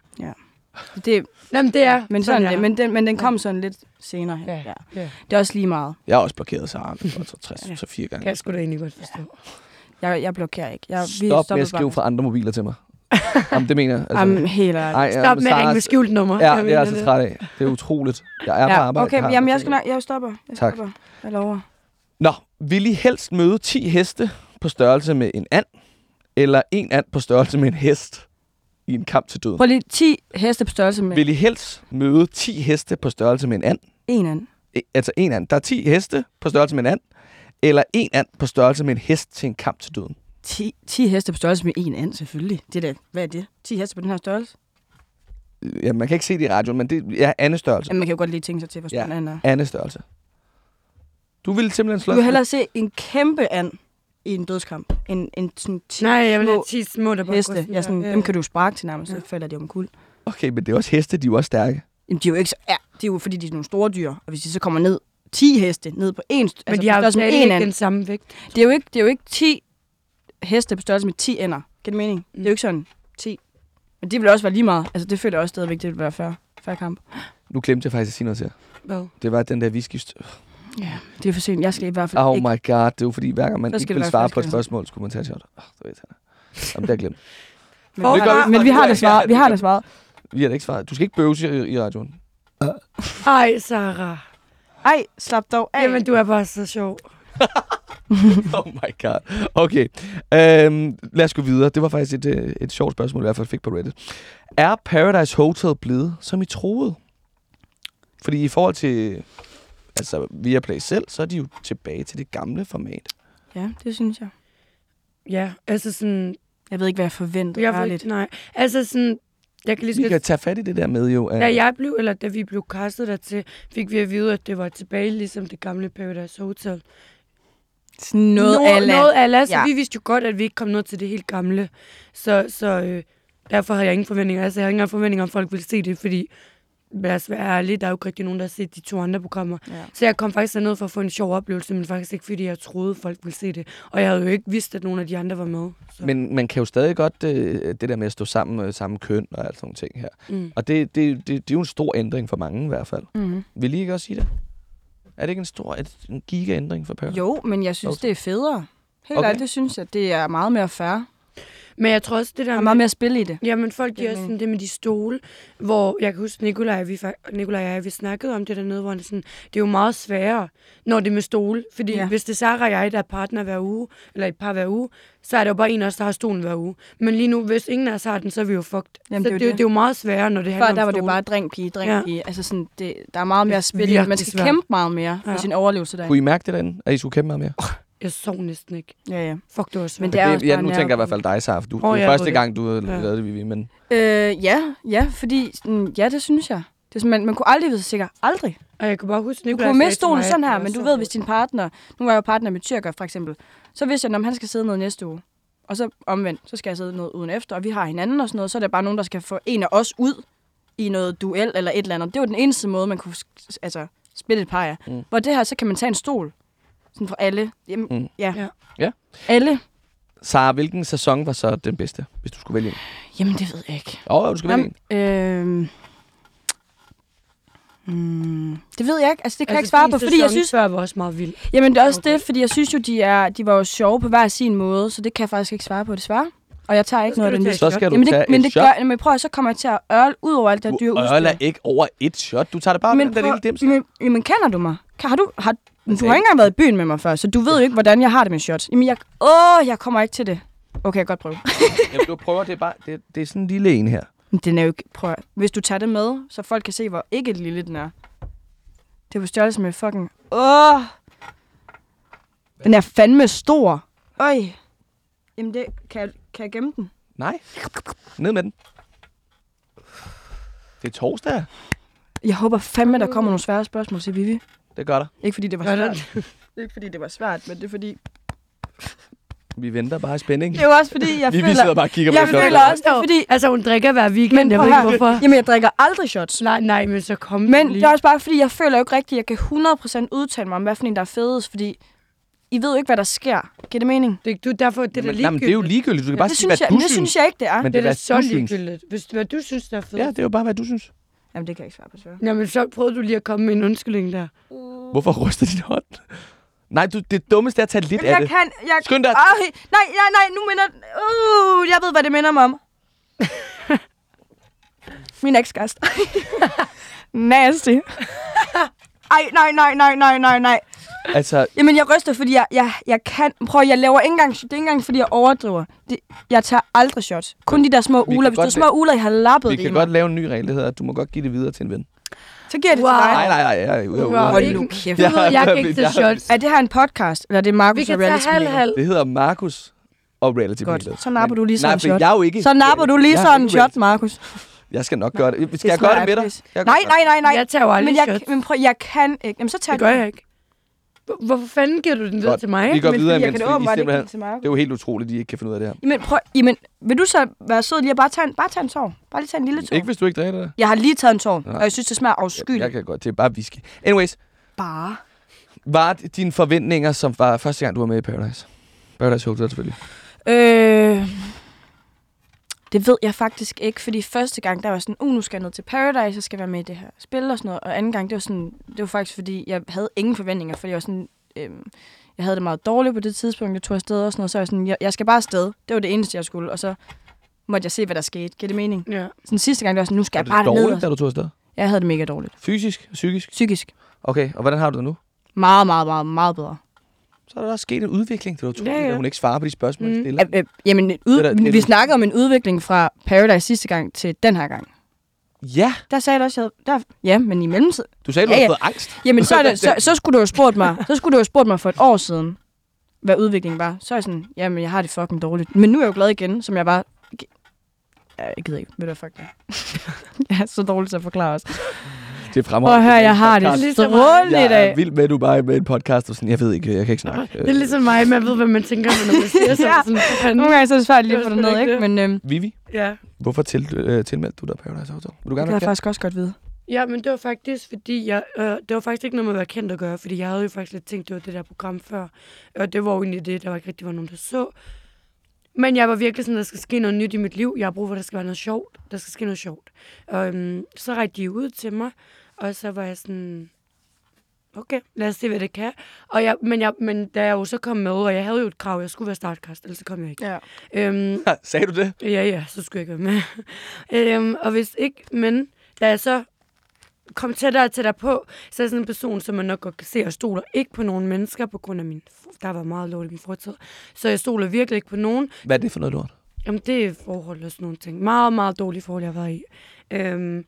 Det, Jamen, det er men, sådan, jeg det, er. men, den, men den kom Ja. sådan lidt senere hen. Ja. Ja. Ja. Det er også lige meget. Jeg har også blokeret Sara, jeg tror, 60, Ja. så fire gange. Kan jeg sgu da egentlig godt forstå. Jeg, jeg blokerer ikke. Jeg, Stop med at skrive bare. fra andre mobiler til mig. Jamen, det mener jeg. Altså, Jamen, helt ærligt. Stop med at ringe med skjult nummer. Ja, Jeg det er mener jeg så træt af. Det er utroligt. Jeg er på Ja, arbejde. okay, jamen, jeg skal jeg stopper. Jeg Tak. stopper. Jeg lover. Nå, vil I helst møde 10 heste på størrelse med en and, eller en and på størrelse med en hest i en kamp til døden? Prøv lige 10 heste på størrelse med Vil I helst møde 10 heste på størrelse med en and? en anden. E- Altså en and. Der er 10 heste på størrelse med en and, eller en and på størrelse med en hest til en kamp til døden? 10, 10 heste på størrelse med en and, selvfølgelig. Det er da, hvad er det? 10 heste på den her størrelse? Ja, man kan ikke se det i radioen, men det er andestørrelse. Jamen, man kan jo godt lige tænke sig til, hvor stor Ja. ja. en and er. Andestørrelse. Du vil simpelthen Du slå vil hellere se en kæmpe and i en dødskamp, end en sådan 10 Nej, jeg vil have små 10 små, der heste. sådan Ja, sådan, der. dem kan du sparke til nærmest, så Ja. falder de omkuld. Okay, men det er også heste, de er jo også stærke. Jamen, de er jo ikke så, ja, det er jo fordi, de er nogle store dyr, og hvis de så kommer ned 10 heste ned på en, Men altså de har jo stadig en ikke den samme vægt. Det er, jo ikke, det er jo ikke 10 heste på størrelse med 10 ender. Giver det mening? Mm. Det er jo ikke sådan 10. Men det vil også være lige meget. Altså, det føler jeg også stadigvæk, det vil være færre, færre kamp. Nu glemte jeg faktisk at sige noget til jer. Hvad? Det var den der whisky. Ja, det er for sent. Jeg skal i hvert fald Oh ikke. my god, det er jo fordi, hver gang man ikke det vil svare på et spørgsmål, skulle man tage et shot. Oh, det ved jeg. Jamen, det har jeg glemt. Men, Det vi, men vi har det svaret. Vi har det svaret. Vi har da ikke svaret. Du skal ikke bøves i, i radioen. Ej, Sarah. Ej, slap dog af. Jamen, du er bare så sjov. oh my god. Okay, øhm, lad os gå videre. Det var faktisk et, øh, et sjovt spørgsmål, i hvert fald fik på Reddit. Er Paradise Hotel blevet, som I troede? Fordi i forhold til altså, Viaplay selv, så er de jo tilbage til det gamle format. Ja, det synes jeg. Ja, altså sådan... Jeg ved ikke, hvad jeg forventer. Jeg ved, nej, altså sådan... Jeg kan lige så Vi kan tage fat i det der med jo. at- Da jeg blev, eller da vi blev castet dertil, fik vi at vide, at det var tilbage ligesom det gamle Paradise Hotel. Sådan noget Noget, ala. noget ala, så Ja. vi vidste jo godt, at vi ikke kom ned til det helt gamle. Så, så øh, derfor havde jeg ingen forventninger. Altså, jeg havde ingen forventninger om, folk ville se det, fordi lad os være ærlige, der er jo ikke rigtig nogen, der har set de to andre programmer. Ja. Så jeg kom faktisk ned for at få en sjov oplevelse, men faktisk ikke, fordi jeg troede, folk ville se det. Og jeg havde jo ikke vidst, at nogen af de andre var med. Så. Men man kan jo stadig godt øh, det der med at stå sammen med samme køn og alt sådan nogle ting her. Mm. Og det, det, det, det er jo en stor ændring for mange i hvert fald. Mm-hmm. Vil I ikke også sige det? Er det ikke en stor et, en giga-ændring for Paradise? Jo, men jeg synes, Okay. det er federe. Helt okay. ærligt, det synes jeg. Det er meget mere fair. Men jeg tror også, det Der der er meget mere spil i det. Jamen, folk de Det er er sådan det med de stole, hvor jeg kan huske, Nikolaj, vi, Nikolaj og jeg, vi snakkede om det dernede, hvor han sådan, det er jo meget sværere, når det er med stole. Fordi ja. Hvis det er Sarah og jeg, der er partner hver uge, eller et par hver uge, så er det jo bare en af os, der har stolen hver uge. Men lige nu, hvis ingen af os har den, så er vi jo fucked. Jamen, så det er jo det, det. det. det, er jo meget sværere, når det handler Før om der var det jo stole. bare drink pige, drink Ja. pige. Altså sådan, det, der er meget mere spil i det. Man skal svært. kæmpe meget mere for Ja. sin overlevelse Kunne derinde. I mærke det derinde, at I skulle kæmpe meget mere? Jeg sov næsten ikke. Ja, ja. Fuck, det var svært. Men det er også ja, nu tænker jeg i hvert fald dig, for Du, oh, det ja, er første okay. gang, du Ja. lavet det, Vivi. Men Øh, ja, ja, fordi ja, det synes jeg. Det er sådan, man, man kunne aldrig vide sig sikker. Aldrig. Og jeg kan bare huske, Du Nikolaj kunne miste stolen sådan her, men du så ved, hvis din partner... Nu var jeg jo partner med tyrker, for eksempel. Så vidste jeg, at han skal sidde ned næste uge. Og så omvendt, så skal jeg sidde noget uden efter, og vi har hinanden og sådan noget. Så er det bare nogen, der skal få en af os ud i noget duel eller et eller andet. Det var den eneste måde, man kunne altså, spille et par af. Mm. Mm. Hvor det her, så kan man tage en stol. Sådan for alle. Jamen, Mm. ja. Ja. Ja. Alle. Sara, hvilken sæson var så den bedste, hvis du skulle vælge en? Jamen, det ved jeg ikke. Åh, oh, du skal vælge en. Jamen, øh, mm, det ved jeg ikke. Altså, det kan jeg ikke Altså, svare på, fordi jeg synes... før var også meget vild. Jamen, det er også Okay. det, fordi jeg synes jo, de, er, de var jo sjove på hver sin måde, så det kan jeg faktisk ikke svare på, desværre. Og jeg tager ikke noget af den du tage Så skal du Jamen, tage det, men et det shot. gør, men prøv at, så kommer jeg til at ørle ud over alt det her dyre Du udstyr. ørler ikke over et shot. Du tager det bare med men, den lille dims. men, jamen, kender du mig? Kan, har du, har, du Altså, har ikke engang været i byen med mig før, så du ved jo ikke, hvordan jeg har det med shots. Jamen, jeg, åh, jeg kommer ikke til det. Okay, jeg kan godt prøve. Jamen, du prøver, det er bare, det, det er sådan en lille en her. Men den er jo ikke, prøv at, hvis du tager det med, så folk kan se, hvor ikke lille den er. Det er på størrelse med fucking, åh, den er fandme stor. Øj. Jamen, det, kan, jeg, kan jeg gemme den? Nej. Ned med den. Det er torsdag. Jeg håber fandme, der kommer nogle svære spørgsmål til Vivi. Det gør der. Ikke fordi det var svært. ikke fordi det var svært, men det er fordi... Vi venter bare i spænding. Det er jo også fordi, jeg vi, vi føler... sidder bare og kigger på jeg det shot. føler også, det fordi... Altså, hun drikker hver weekend, jeg ved ikke, hvorfor. Jamen, jeg drikker aldrig shots. Nej, nej, men så kom Men lige. det er også bare fordi, jeg føler jo ikke rigtigt, at jeg kan 100% udtale mig om, hvad for en, der er fedest, fordi I ved jo ikke, hvad der sker. Giver det mening? Det, du, derfor, det er Jamen, nej, men det er jo ligegyldigt. Du kan bare det sige, synes hvad jeg, du men det synes. synes jeg ikke, det er. Men Det er da så du synes. ligegyldigt. Hvis, hvad du synes, der er fedt. Ja, det er jo bare, hvad du synes. Jamen, det kan jeg ikke svare på, svær. Jamen, så prøvede du lige at komme med en undskyldning der. Hvorfor ryster din hånd? Nej, du, det dummeste er at tage lidt Jamen, af jeg det. kan... Jeg, Skynd dig. Ej, nej, nej, nej, nu minder... Uh, jeg ved, hvad det minder mig om. Min ekskæreste. Nasty. Ej, nej, nej, nej, nej, nej, nej. Altså, Jamen, jeg ryster, fordi jeg, jeg, jeg kan... Prøv, jeg laver ikke engang... Det er ikke engang, fordi jeg overdriver. Det, jeg tager aldrig shots. Kun de der små Vi uler. Hvis du har små uler, jeg har lappet vi det kan godt lave en ny regel, det hedder, at du må godt give det videre til en ven. så giver jeg det Wow. til dig. Nej, nej, nej. Jeg, jeg, jeg, Wow. jeg, Hold Ikke- nu kæft. Du ved, jeg kan ikke jeg- tage shots. Er det her en podcast, eller er det Markus Vi kan og tage reality halv-halv. det hedder Markus og reality Godt. Så napper du lige sådan en shot. jeg er jo ikke... Så napper du lige jeg sådan en shot. Markus. Jeg skal nok gøre det. Skal Det jeg gøre det med dig? Jeg Nej, nej, nej, nej. Jeg tager jo aldrig Men jeg, shots. men prøv, jeg kan ikke. Jamen, så tager Det gør jeg ikke. Hvor- Hvorfor fanden giver du den videre til mig? Vi går Men videre, jeg vi det åbenbart ikke simpelthen... give til Markus. Det er jo helt utroligt, at de ikke kan finde ud af det her. Jamen, prøv, jamen, vil du så være sød lige at bare tage en, bare tage en tår? Bare lige tage en lille tår? Ikke hvis du ikke drikker det. Jeg har lige taget en tår, Nej. og jeg synes, det smager Jeg, afskyeligt. jeg kan godt. Det er bare whisky. Anyways, Bare. var det dine forventninger, som var første gang, du var med i Paradise? Paradise Hotel selvfølgelig. Øh, det ved jeg faktisk ikke, fordi første gang, der var sådan, uh, nu skal jeg ned til Paradise, jeg skal være med i det her spil og sådan noget. Og anden gang, det var sådan, det var faktisk fordi, jeg havde ingen forventninger, fordi jeg var sådan, øh, jeg havde det meget dårligt på det tidspunkt, jeg tog afsted og sådan noget, så var jeg sådan, jeg, jeg skal bare afsted. Det var det eneste, jeg skulle, og så måtte jeg se, hvad der skete. Giver det mening? Ja. Sådan sidste gang, der var sådan, nu skal Var jeg det bare derned. dårligt, og- da du tog afsted? Jeg havde det mega dårligt. Fysisk? Psykisk? Psykisk. Okay, og hvordan har du det nu? Meget, meget, meget, meget bedre. Så er der også sket en udvikling. Det var utroligt, Ja, ja. at hun ikke svarer på de spørgsmål, Mm. stiller. Øh, øh, jamen, en ud, Det er da- det vi da- snakkede om en udvikling fra Paradise sidste gang til den her gang. Ja, Der sagde jeg også, jeg havde, der, ja, men i mellemtiden, du sagde, du Ja, havde ja. fået angst. Jamen, så, det, så, så skulle du jo spurgt mig, så skulle du jo spurgt mig for et år siden, hvad udviklingen var. Så er jeg sådan, jamen, jeg har det fucking dårligt. Men nu er jeg jo glad igen, som jeg bare... Ja, Jeg gider ikke. Ved du hvad, fuck det. jeg er så dårlig til at forklare os. Det er Prøv fremragende. at høre, jeg har det strålende i Jeg dag. er vild med, at du bare er med i en podcast, og sådan, jeg ved ikke, jeg kan ikke snakke. Det er ligesom mig, man ved, hvad man tænker, når man siger så. Ja. Sådan. Nogle gange så er det svært lige at Det få det ned, ikke det. Men øhm, Vivi, Ja. hvorfor til, øh, tilmeldte du dig Paradise Hotel? Vil du det gerne kan jeg have faktisk også godt vide. Ja, men det var faktisk, fordi jeg, øh, det var faktisk ikke noget med at være kendt at gøre, fordi jeg havde jo faktisk lidt tænkt, det var det der program før, og det var jo egentlig det, der var ikke rigtig var nogen, der så. Men jeg var virkelig sådan, der skal ske noget nyt i mit liv. Jeg har brug for, at der skal være noget sjovt. Der skal ske noget sjovt. Og øhm, så rækte de ud til mig, og så var jeg sådan, okay, lad os se, hvad det kan. Og jeg, men, jeg, men da jeg jo så kom med, og jeg havde jo et krav, jeg skulle være startkast, ellers så kom jeg ikke. Ja. Øhm, Sagde du det? Ja, ja, så skulle jeg ikke være med. øhm, og hvis ikke, men da jeg så kom tættere og tættere på, så er jeg sådan en person, som man nok godt kan se, og stoler ikke på nogen mennesker, på grund af min, der var meget lort i min fortid. Så jeg stoler virkelig ikke på nogen. Hvad er det for noget lort? Jamen, det er forhold og sådan nogle ting. Meget, meget dårlige forhold, jeg har været i. Øhm,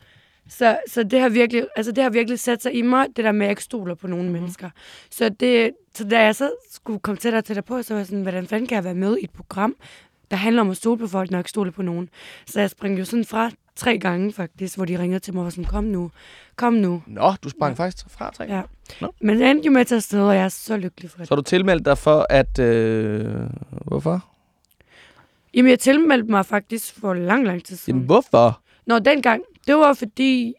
så, så det har virkelig, altså det har virkelig sat sig i mig, det der med, at jeg ikke stoler på nogen mm. mennesker. Så, det, så da jeg så skulle komme tættere og tættere på, så var jeg sådan, hvordan fanden kan jeg være med i et program, der handler om at stole på folk, når jeg ikke stoler på nogen. Så jeg sprang jo sådan fra tre gange faktisk, hvor de ringede til mig og var sådan, kom nu, kom nu. Nå, du sprang faktisk fra tre. Ja. Nå. Men jeg endte jo med at tage afsted, og jeg er så lykkelig for det. Så har du tilmeldt dig for, at... Øh, hvorfor? Jamen, jeg tilmeldte mig faktisk for lang, lang tid siden. Jamen, hvorfor? Nå, dengang, det var fordi,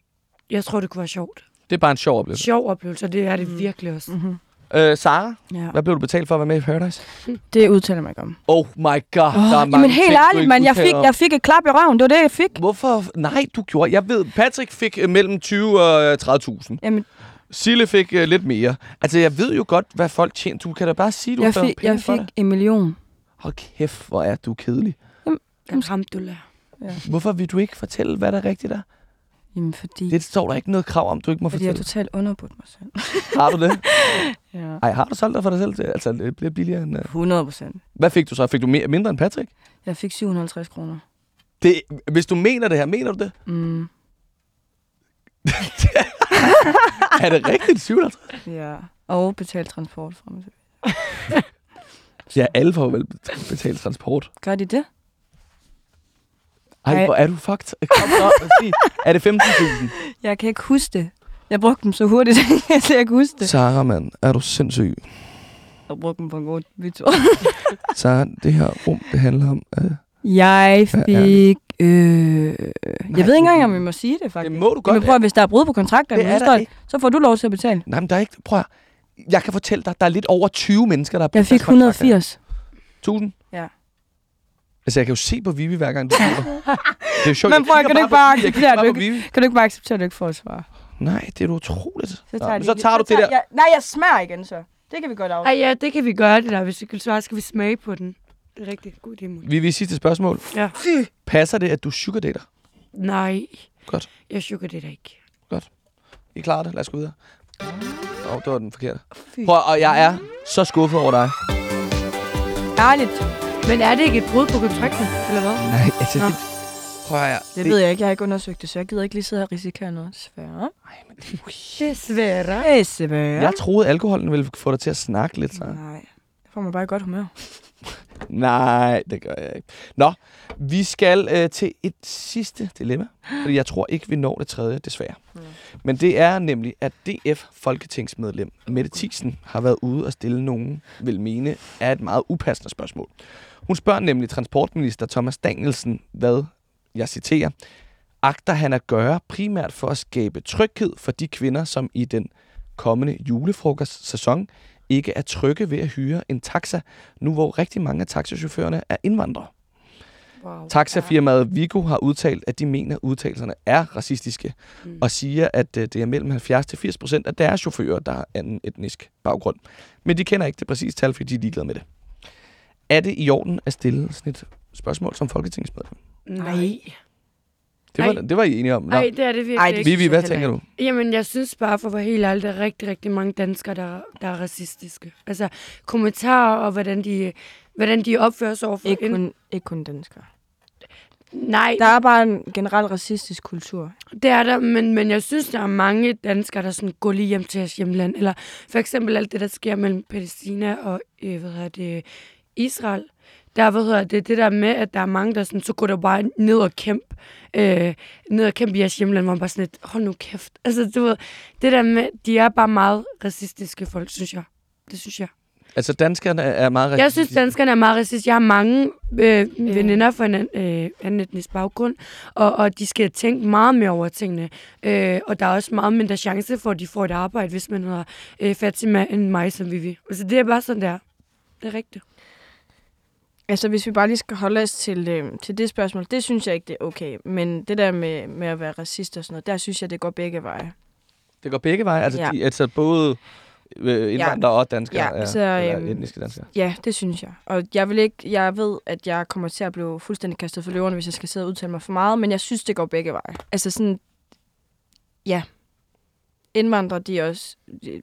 jeg tror, det kunne være sjovt. Det er bare en sjov oplevelse. Sjov oplevelse, og det er det Mm. virkelig også. Mm-hmm. Øh, Sara, Ja. hvad blev du betalt for at være med i Paradise? Det udtaler mig ikke om. Oh my god, Oh, der er mange jamen helt ærligt, mand. Jeg fik, jeg fik et klap i røven. Det var det, jeg fik. Hvorfor? Nej, du gjorde. Jeg ved, Patrick fik øh, mellem 20 og øh, 30.000. Jamen, Sille fik uh, lidt mere. Altså, jeg ved jo godt, hvad folk tjener. Du kan da bare sige, du jeg fik, jeg for fik det. en million. Hold kæft, hvor er du kedelig. Alhamdulillah. Hvorfor vil du ikke fortælle, hvad der rigtigt er? Jamen, fordi, Det står der ikke noget krav om, du ikke må fordi jeg fortælle. totalt underbudt mig selv. Har du det? Ja. Ej, har du solgt dig for dig selv? til- Altså, det bliver billigere end... Uh... 100 procent. Hvad fik du så? Fik du mere, mindre end Patrick? Jeg fik 750 kroner. Det, hvis du mener det her, mener du det? Mm, er det rigtigt? 750? ja. Og betalt transport fra mig. selv. Ja, alle får vel betalt transport. Gør de det? Ej, hvor er du fucked. Kom så, sig. Er det 15.000? Jeg kan ikke huske det. Jeg brugte dem så hurtigt, så jeg kan huske det. Sara, mand, er du sindssyg? Jeg brugte dem på en god bytur. Sara, det her rum, det handler om... Uh, Jeg fik... Øh, jeg ved ikke engang, om må- vi må sige det, faktisk. Det må du godt. Jamen, prøv, at- hvis der er brud på kontrakten, Det er så, der står- ikke. så får du lov til at betale. Nej, men der er ikke... Prøv at, jeg kan fortælle dig, der er lidt over 20 mennesker, der har Jeg fik 180. 1000? Ja. Altså, jeg kan jo se på Vivi, hver gang du siger det. Er jo sjovt. Men prøv, jeg kan du ikke bare Vivi, bare du ikke-. Kan du ikke bare acceptere, at du ikke får et svar? Nej, det er utroligt. Så tager, men de så tager du det tager, der... Jeg, nej, jeg smager igen så. Det kan vi godt af. Ej, ja, det kan vi gøre det der. Hvis vi kan svare, skal vi smage på den. Det er rigtig god idé. Vi vil sidste spørgsmål. Ja. Passer det, at du sugar dater? Nej. Godt. Jeg sugar det da ikke. I klarer det? Lad os gå videre. Åh, oh, det var den forkerte. Prøv, og jeg er så skuffet over dig. Ærligt. Men er det ikke et brud på kontrakten, eller hvad? Nej, altså, Nå. det, prøv at høre. Det, ved jeg ikke. Jeg har ikke undersøgt det, så jeg gider ikke lige sidde her og risikere noget. Desværre. Desværre. Desværre. Jeg troede, alkoholen ville få dig til at snakke lidt, så. Nej. Det får mig bare i godt humør. Nej, det gør jeg ikke. Nå, vi skal øh, til et sidste dilemma, fordi jeg tror ikke, vi når det tredje, desværre. Mm. Men det er nemlig, at DF Folketingsmedlem Mette Thiesen har været ude og stille nogen, vil mene, er et meget upassende spørgsmål. Hun spørger nemlig transportminister Thomas Danielsen, hvad, jeg citerer, agter han at gøre primært for at skabe tryghed for de kvinder, som i den kommende julefrokostsæson ikke er trygge ved at hyre en taxa, nu hvor rigtig mange af taxachaufførerne er indvandrere. Wow. Taxafirmaet Vigo har udtalt, at de mener, at udtalelserne er racistiske, Mm. og siger, at øh, det er mellem 70 til 80 procent af deres chauffører, der har anden etnisk baggrund. Men de kender ikke det præcise tal, fordi de er ligeglade med det. Er det i orden at stille sådan et spørgsmål som folketingsmedlem? Nej. Det var, Ej. det var I enige om. Nej, det er det virkelig Ej, det ikke. Vivi, hvad jeg tænker du? Jamen, jeg synes bare, for at være helt ærlig, der er rigtig, rigtig mange danskere, der, der er racistiske. Altså, kommentarer og hvordan de, hvordan de opfører sig overfor... Ikke kun, ikke kun danskere. Nej, Der er bare en generelt racistisk kultur. det er der, men, men jeg synes, der er mange danskere, der sådan går lige hjem til deres hjemland. Eller for eksempel alt det, der sker mellem Palæstina og øh, hvad hedder det, Israel. Der, hvad hedder det, det der med, at der er mange, der sådan, så går der bare ned og kæmpe, øh, ned og kæmpe i jeres hjemland, hvor man bare sådan lidt, hold nu kæft. Altså, du ved, det der med, de er bare meget racistiske folk, synes jeg. Det synes jeg. Altså, danskerne er meget Jeg synes, danskerne er meget racistiske. Jeg har mange øh, veninder fra en øh, anden etnisk baggrund, og, og de skal tænke meget mere over tingene. Øh, og der er også meget mindre chance for, at de får et arbejde, hvis man hedder øh, Fatima end mig som Vivi. Altså, det er bare sådan der. Det er rigtigt. Altså, hvis vi bare lige skal holde os til, øh, til det spørgsmål, det synes jeg ikke, det er okay. Men det der med, med at være racist og sådan noget, der synes jeg, det går begge veje. Det går begge veje. Altså, Ja. de, altså både øh, indvandrere og danskere Ja, så, eller øhm, etniske danskere. Ja, det synes jeg. Og jeg vil ikke, jeg ved, at jeg kommer til at blive fuldstændig kastet for løverne, hvis jeg skal sidde og udtale mig for meget, men jeg synes, det går begge veje. Altså sådan, ja. Indvandrere, de er også, de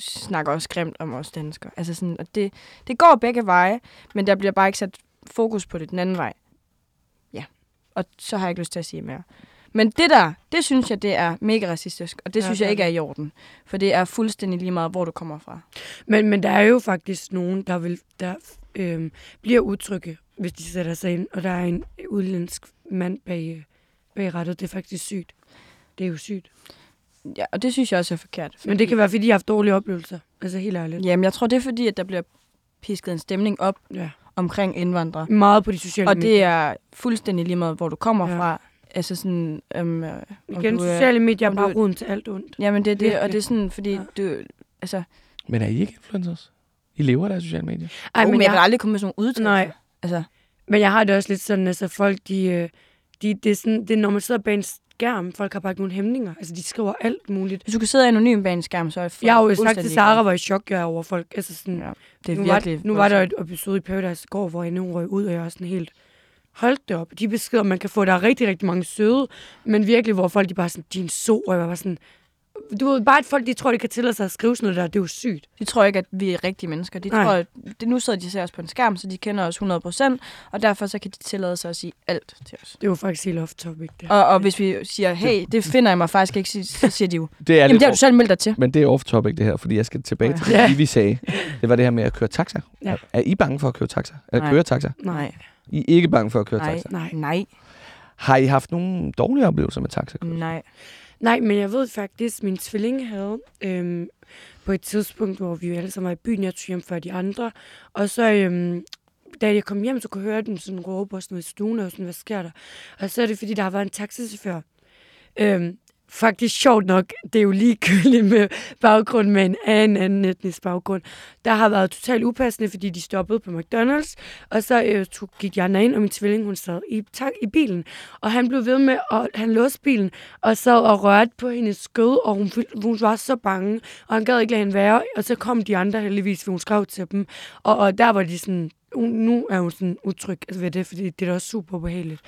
snakker også grimt om os danskere. Altså sådan, og det, det går begge veje, men der bliver bare ikke sat fokus på det den anden vej. Ja. Og så har jeg ikke lyst til at sige mere. Men det der, det synes jeg, det er mega racistisk, og det Ja, synes jeg ikke er i orden. For det er fuldstændig lige meget, hvor du kommer fra. Men, men der er jo faktisk nogen, der, vil, der øh, bliver utrygge, hvis de sætter sig ind, og der er en udlandsk mand bag, bag rettet. Det er faktisk sygt. Det er jo sygt. Ja, og det synes jeg også er forkert. Men det kan være, fordi de har haft dårlige oplevelser. Altså helt ærligt. Jamen, jeg tror, det er fordi, at der bliver pisket en stemning op Ja. omkring indvandrere. Meget på de sociale Og medier. det er fuldstændig lige meget, hvor du kommer Ja. fra. Altså sådan... Øhm, øh, Igen, du, sociale medier er bare roden til alt ondt. Jamen, det er det, og det er sådan, fordi Ja. du... Altså, Men er I ikke influencers? I lever der af sociale medier? Ej, Ej, men, jeg jeg, aldrig komme med sådan nogle udtalelser. Nej. Altså, men jeg har det også lidt sådan, altså folk, de, øh, de, det, er sådan, det er, når man sidder bag en skærm, folk har bare ikke nogen hæmninger. Altså, de skriver alt muligt. hvis du kan sidde anonym bag en skærm, så er folk Jeg har jo sagt til Sara, var i chok, jeg er over folk. Altså sådan, Ja, det er nu, virkelig... var, nu var der et episode i Paradise i går, hvor jeg nu røg ud, og jeg var sådan helt... Hold det op. De beskeder, man kan få, der er rigtig, rigtig mange søde, men virkelig, hvor folk de bare sådan, din so, og jeg var sådan... Du ved, bare at folk, de tror, de kan tillade sig at skrive sådan noget der, det er jo sygt. De tror ikke, at vi er rigtige mennesker. De Nej. tror, at det, nu sidder de og ser os på en skærm, så de kender os 100%, og derfor så kan de tillade sig at sige alt til os. Det er jo faktisk helt off-topic, det. Og, og hvis vi siger, hey, det finder jeg mig faktisk ikke, så så siger de jo, Det er jamen det har du selv meldt dig til. Men det er off-topic, det her, fordi jeg skal tilbage til Ja. det, vi sagde. Det var det her med at køre taxa. Ja. Er I bange for at køre taxa? Eller Nej. køre taxa? Nej. I er ikke bange for at køre Nej, taxa? Nej. nej, Har I haft nogle dårlige oplevelser med taxa? nej. Nej, men jeg ved faktisk, min tvilling havde øhm, på et tidspunkt, hvor vi jo alle sammen var i byen, jeg tog hjem før de andre. Og så, øhm, da jeg kom hjem, så kunne jeg høre dem sådan råbe og sådan noget i stuen, og sådan, hvad sker der? Og så er det, fordi der har været en taxichauffør. Øhm, faktisk sjovt nok, det er jo ligegyldigt med baggrund med en anden, anden etnisk baggrund. Der har været totalt upassende, fordi de stoppede på McDonald's, og så øh, tog, gik jeg ind, og min tvilling, hun sad i, tak, i bilen, og han blev ved med, at han låste bilen, og sad og rørte på hendes skød, og hun, hun var så bange, og han gad ikke lade hende være, og så kom de andre heldigvis, for hun skrev til dem, og, og der var de sådan, nu er hun sådan utryg ved det, fordi det er da også super ubehageligt.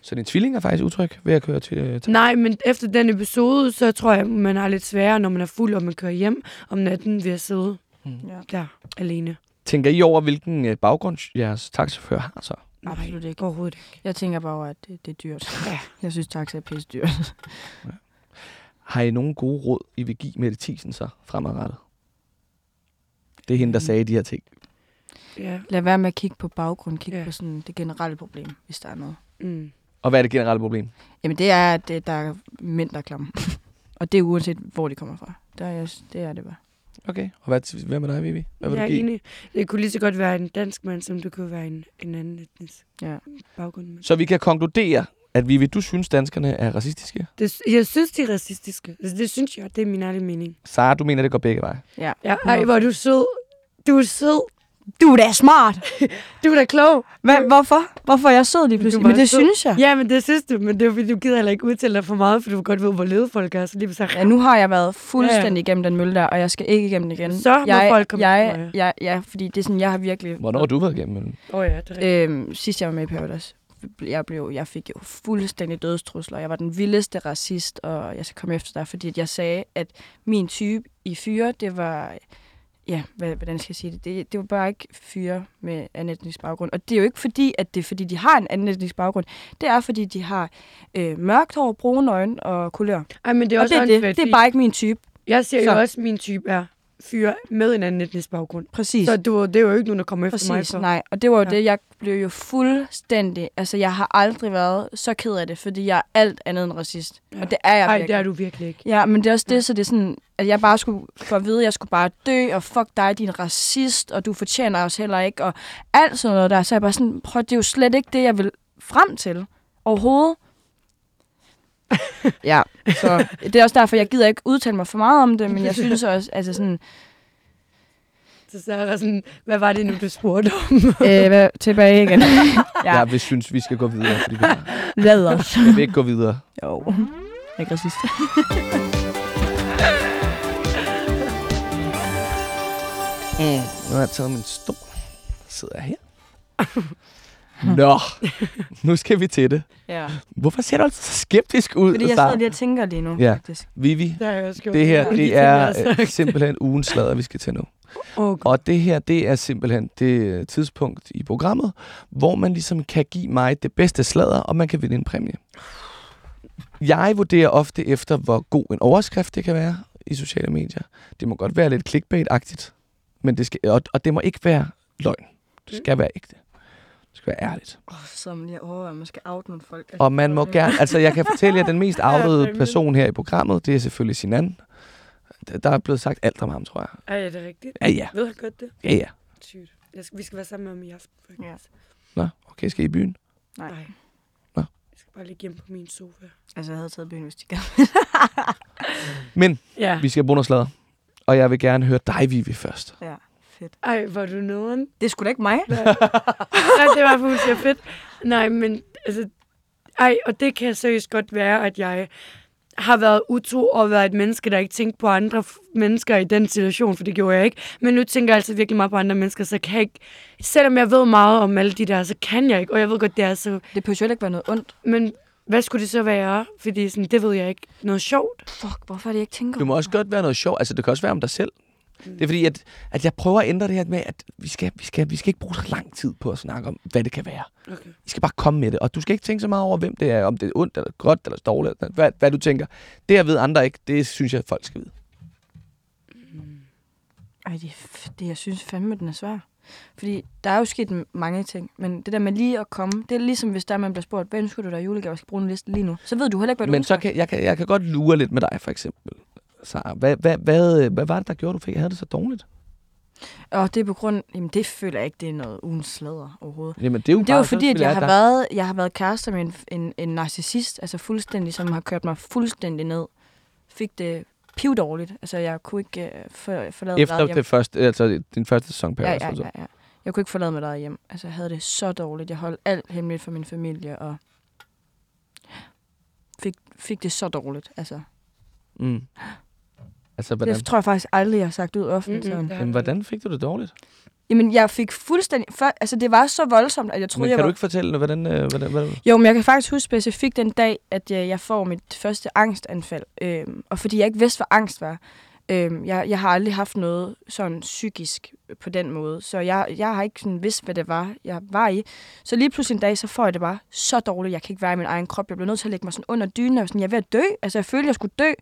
Så din tvilling er faktisk utryg ved at køre til... øh, til Nej, men efter den episode, så tror jeg, man har lidt sværere, når man er fuld, og man kører hjem om natten ved at sidde Ja. der alene. Tænker I over, hvilken øh, baggrund jeres taxachauffør har så? Absolut ikke. Overhovedet ikke. Jeg tænker bare over, at det, det er dyrt. Ja. Jeg synes, taxa er pisse dyrt. Har I nogle gode råd, I vil give Mette Thiesen så fremadrettet? Det er hende, der Mm. sagde de her ting. Ja. Lad være med at kigge på baggrund. Kig Ja. på sådan det generelle problem, hvis der er noget. Mm. Og hvad er det generelle problem? Jamen, det er, at det, der er mænd, der er klamme. og det er uanset, hvor de kommer fra. Der er, det er det bare. Okay. Og hvad, hvad med dig, Vivi? Hvad vil Jeg du er give? enig. Det kunne lige så godt være en dansk mand, som det kunne være en, en anden etnisk Ja. baggrund. mand. Så vi kan konkludere, at Vivi, du synes, danskerne er racistiske. Det, jeg synes, de er racistiske. Altså, det synes jeg, det er min ærlige mening. Sara, du mener, det går begge veje. Ja. Ja, ej, hvor er du sød. Du er sød. Du er da smart! Du er da klog. Hva, hvorfor? Hvorfor er jeg sød lige pludselig? Men det sød. synes jeg. Ja, men det synes du, men det er fordi, du gider heller ikke udtale dig for meget, for du godt ved, hvor lede folk er. Så lige så Ja, nu har jeg været fuldstændig igennem den mølle der, og jeg skal ikke igennem den igen. Så må jeg, folk komme jeg, mig. jeg, ja, fordi det er sådan, jeg har virkelig... Hvornår har du været igennem? den? Åh oh, ja, det er rigtigt. Øhm, sidst jeg var med i Paradise, jeg, blev, jeg fik jo fuldstændig dødstrusler. Jeg var den vildeste racist, og jeg skal komme efter dig, fordi at jeg sagde, at min type i fyre, det var... Ja, hvad, hvordan skal jeg sige det? det? Det var bare ikke fyre med anden etnisk baggrund. Og det er jo ikke fordi, at det er fordi, de har en anden etnisk baggrund. Det er fordi, de har øh, mørkt hår, brune øjne og kulør. Ej, men det er Og også det er det. åndssvagt, Det er bare ikke min type. Jeg siger Så. jo også, min type er fyre med en anden etnisk baggrund. Præcis. Så du, det er jo ikke nogen, der kommer efter mig Præcis, nej. Og det var jo Ja. det, jeg blev jo fuldstændig... Altså, jeg har aldrig været så ked af det, fordi jeg er alt andet end racist. Ja. Og det er jeg Nej, virkelig. det er du virkelig ikke. Ja, men det er også Ja. det, så det er sådan, at jeg bare skulle få at vide, at jeg skulle bare dø, og fuck dig, din racist, og du fortjener os heller ikke, og alt sådan noget der. Så jeg bare sådan, prøv, det er jo slet ikke det, jeg vil frem til overhovedet. ja, så det er også derfor, jeg gider ikke udtale mig for meget om det, men jeg synes også, altså sådan, Så der sådan, hvad var det nu, du spurgte om? øh, hvad, tilbage igen. Ja. ja, Jeg vil synes, vi skal gå videre, fordi vi lad os. Jeg vil ikke gå videre. Jo, jeg er ikke racist. Nu har jeg taget min stol. Så sidder jeg her. Nå, nu skal vi til det. Ja. Hvorfor ser du altid så skeptisk ud? Fordi jeg sidder lige og tænker lige nu, Ja. faktisk. Vivi, Det har jeg også gjort. det her, det er øh, simpelthen ugens sladder, vi skal til nu. Gud. Og det her, det er simpelthen det øh, tidspunkt i programmet, hvor man ligesom kan give mig det bedste sladder, og man kan vinde en præmie. Jeg vurderer ofte efter, hvor god en overskrift det kan være i sociale medier. Det må godt være lidt clickbait-agtigt, men det skal, og, og det må ikke være løgn. Det skal være ægte. Det skal være ærligt. Åh, som lige overvejer, at man skal out nogle folk. Og man må gerne, altså jeg kan fortælle jer, at den mest fandme. person her i programmet, det er selvfølgelig Sinan. Der- Der er blevet sagt alt om ham, tror jeg. Ej, er det rigtigt? Ja, ja. Ved han godt det? Ja, ja. Sygt. Jeg skal, vi skal være sammen med ham i aften, faktisk. Ja. Nå, okay, skal I i byen? Nej. Nej. Nå. Jeg skal bare ligge hjemme på min sofa. Altså, jeg havde taget byen, hvis de gad. Men Ja. vi skal bruge noget sladder. Og jeg vil gerne høre dig, Vivi, først. Ja, fedt. Ej, er du nogen. Det er sgu da ikke mig. Nej, det var fuldstændig fedt. Nej, men altså... Ej, og det kan seriøst godt være, at jeg har været utro og været et menneske, der ikke tænkte på andre mennesker i den situation, for det gjorde jeg ikke. Men nu tænker jeg altså virkelig meget på andre mennesker, så kan jeg ikke... Selvom jeg ved meget om alle de der, så kan jeg ikke. Og jeg ved godt, det er så... Det behøver jo ikke være noget ondt. Men hvad skulle det så være? Fordi sådan, det ved jeg ikke. Noget sjovt? Fuck, hvorfor er det, jeg ikke tænker Det må også godt være noget sjovt. Altså, det kan også være om dig selv. Det er fordi, at, at jeg prøver at ændre det her med, at vi skal, vi, skal, vi skal ikke bruge så lang tid på at snakke om, hvad det kan være. Okay. Vi skal bare komme med det. Og du skal ikke tænke så meget over, hvem det er. Om det er ondt, eller godt, eller dårligt. Eller hvad, hvad du tænker. Det, jeg ved andre ikke, det synes jeg, folk skal vide. Ej, det, det, jeg synes fandme, den er svær. Fordi der er jo sket mange ting, men det der med lige at komme, det er ligesom hvis der man bliver spurgt, hvad ønsker du dig i julegave, skal bruge en liste lige nu. Så ved du heller ikke, hvad du Men så kan jeg, kan jeg kan godt lure lidt med dig, for eksempel. Sara, hvad, hvad, hvad, hvad var det, der gjorde, du fik? Havde det så dårligt. Og det er på grund... Jamen, det føler jeg ikke, det er noget ugens sladder overhovedet. Jamen, det er jo Det er jo fordi, at jeg har, der. været, jeg har været kærester med en, en, en narcissist, altså fuldstændig, som har kørt mig fuldstændig ned. Fik det pivdårligt. Altså, jeg kunne ikke uh, for, forlade Efter hjem. det første, altså din første sæson Ja, Paradise. ja, altså. ja, ja. Jeg kunne ikke forlade eget hjem. Altså, jeg havde det så dårligt. Jeg holdt alt hemmeligt for min familie, og fik, fik det så dårligt. Altså, Mm. Altså, hvordan, det tror jeg faktisk aldrig, jeg har sagt ud offentligt. Mm-hmm. jamen, du hvordan fik du det dårligt? Jamen, jeg fik fuldstændig... For, altså, det var så voldsomt, at jeg troede, Men jeg kan var... du ikke fortælle, hvordan, øh, hvordan, hvordan Jo, men jeg kan faktisk huske specifikt den dag, at jeg, jeg får mit første angstanfald. Øhm, og fordi jeg ikke vidste, hvad angst var. Øhm, jeg, jeg har aldrig haft noget sådan psykisk på den måde. Så jeg, jeg har ikke sådan vidst, hvad det var, jeg var i. Så lige pludselig en dag, så får jeg det bare så dårligt. Jeg kan ikke være i min egen krop. Jeg bliver nødt til at lægge mig sådan under dynen. Og sådan, jeg er ved at dø. Altså, jeg følte, jeg skulle dø.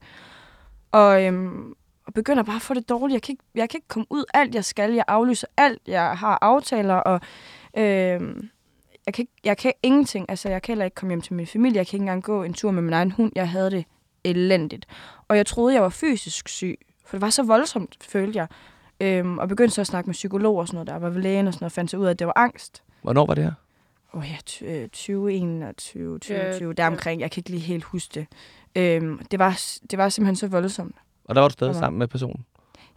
Og, øhm, og begynder bare at få det dårligt. Jeg kan, ikke, jeg kan ikke komme ud alt, jeg skal. Jeg aflyser alt. Jeg har aftaler, og øhm, jeg kan, ikke, jeg kan ingenting. Altså, jeg kan heller ikke komme hjem til min familie. Jeg kan ikke engang gå en tur med min egen hund. Jeg havde det elendigt. Og jeg troede, jeg var fysisk syg. For det var så voldsomt, følte jeg. Øhm, og begyndte så at snakke med psykologer og sådan noget. Der var ved lægen og sådan noget, og fandt så ud af, at det var angst. Hvornår var det her? Åh oh, ja, ty- øh, 2021, 2020, Ja, der omkring. Jeg kan ikke lige helt huske det. Øhm, det, var, det var simpelthen så voldsomt. Og der var du stadig Okay. sammen med personen?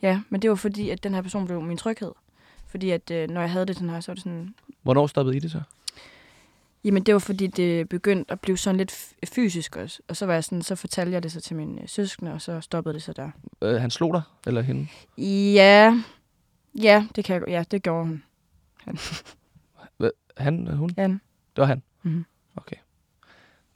Ja, men det var fordi, at den her person blev min tryghed. Fordi at øh, når jeg havde det sådan her, så var det sådan... Hvornår stoppede I det så? Jamen, det var fordi, det begyndte at blive sådan lidt fysisk også. Og så var jeg sådan, så fortalte jeg det så til mine øh, søskende, og så stoppede det så der. Øh, han slog dig? Eller hende? Ja, ja, det kan jeg, ja, det gjorde hun. Han? øh, Hun? Ja. Det var han? Mhm. Okay.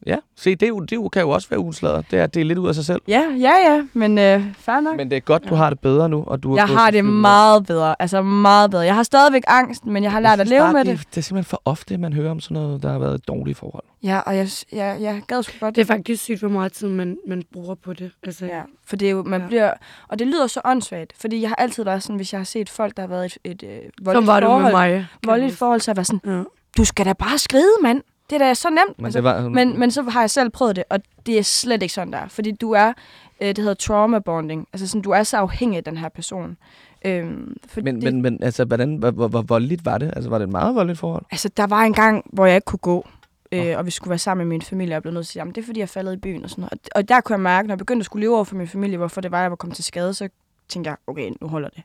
Ja, se, det, er jo, det kan jo også være uslader. Det er, det er lidt ud af sig selv. Ja, ja, ja, men øh, fair nok. Men det er godt, du Ja. har det bedre nu. Og du er jeg har det meget bedre, altså meget bedre. Jeg har stadigvæk angst, men jeg har Jeg lært at leve bare, med det. det. Det er simpelthen for ofte, man hører om sådan noget, der har været dårlige forhold. Ja, og jeg, jeg, jeg gad sgu godt Det er faktisk sygt, hvor meget tid man, man bruger på det. Altså, Ja, for det er jo, man Ja. bliver, og det lyder så åndssvagt, fordi jeg har altid været sådan, hvis jeg har set folk, der har været i et, et, et Som voldeligt var du forhold, med mig. voldeligt forhold, så har jeg været sådan, Ja. du skal da bare skride, mand. Det er da så nemt. Men, Altså, det var, men, men så har jeg selv prøvet det, og det er slet ikke sådan der. Fordi du er, øh, det hedder trauma bonding. Altså sådan, du er så afhængig af den her person. Øhm, for men, det, men, men altså, hvordan, hvor, hvor, hvor voldeligt var det? Altså, var det et meget voldeligt forhold? Altså, der var en gang, hvor jeg ikke kunne gå. Øh, og vi skulle være sammen med min familie, og jeg blev nødt til at sige, det er fordi, jeg faldet i byen og sådan noget. Og, og der kunne jeg mærke, når jeg begyndte at skulle leve over for min familie, hvorfor det var, jeg var kommet til skade, så tænkte jeg, okay, nu holder det.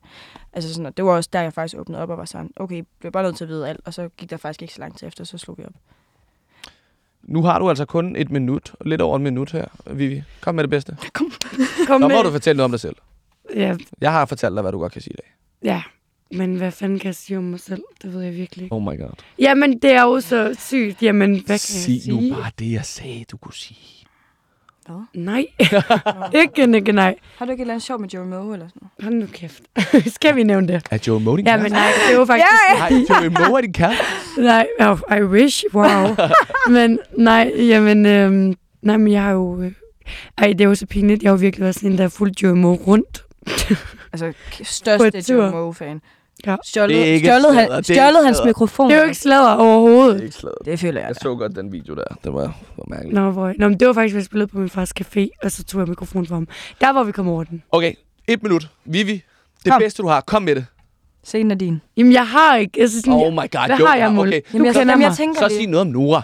Altså sådan, og det var også der, jeg faktisk åbnede op og var sådan, okay, jeg bliver bare nødt til at vide alt, og så gik der faktisk ikke så lang tid efter, så slog vi op. Nu har du altså kun et minut, lidt over et minut her, Vivi. Kom med det bedste. Kom Så må med. du fortælle noget om dig selv. Ja, Jeg har fortalt dig, hvad du godt kan sige i dag. ja. Men hvad fanden kan jeg sige om mig selv? Det ved jeg virkelig ikke. Oh my god. Jamen, det er jo så sygt. Jamen, hvad kan Sig jeg sige? nu bare det, jeg sagde, du kunne sige. Hvad? Nej. ikke, ikke, nej. Har du ikke et eller andet sjov med Joey Moe eller sådan noget? Hold nu kæft. Skal vi nævne det? Er Joe Moe din Ja, men nej, det var faktisk... Nej, Joey Moe er din kæreste. Nej, oh, I wish, wow. men nej, jamen, øhm, nej, men jeg har jo... Øh, ej, det er jo så pinligt. Jeg har jo virkelig været sådan en, der er fuldt Joe Moe rundt. Altså, største. Joey Moe-fan. Ja. Stjålet, Det er ikke stjålet, sladder, han, det er stjålet ikke hans sladder. mikrofon. Det er jo ikke sladder overhovedet. ikke slaget. Det føler jeg Jeg da. så godt den video der. Det var, var mærkeligt. Nå, hvor, nå, men det var faktisk, hvad jeg spillede på min fars café, og så tog jeg mikrofonen fra ham. Der var vi kom over den. Okay, et minut. Vivi, det Kom. bedste du har. Kom med det. Scenen er din. Jamen, jeg har ikke... Altså, sådan, Oh my god. hvad jo, har jeg, Mul? okay. Jamen, jeg, jamen, jeg tænker Så det. sig noget om Nora.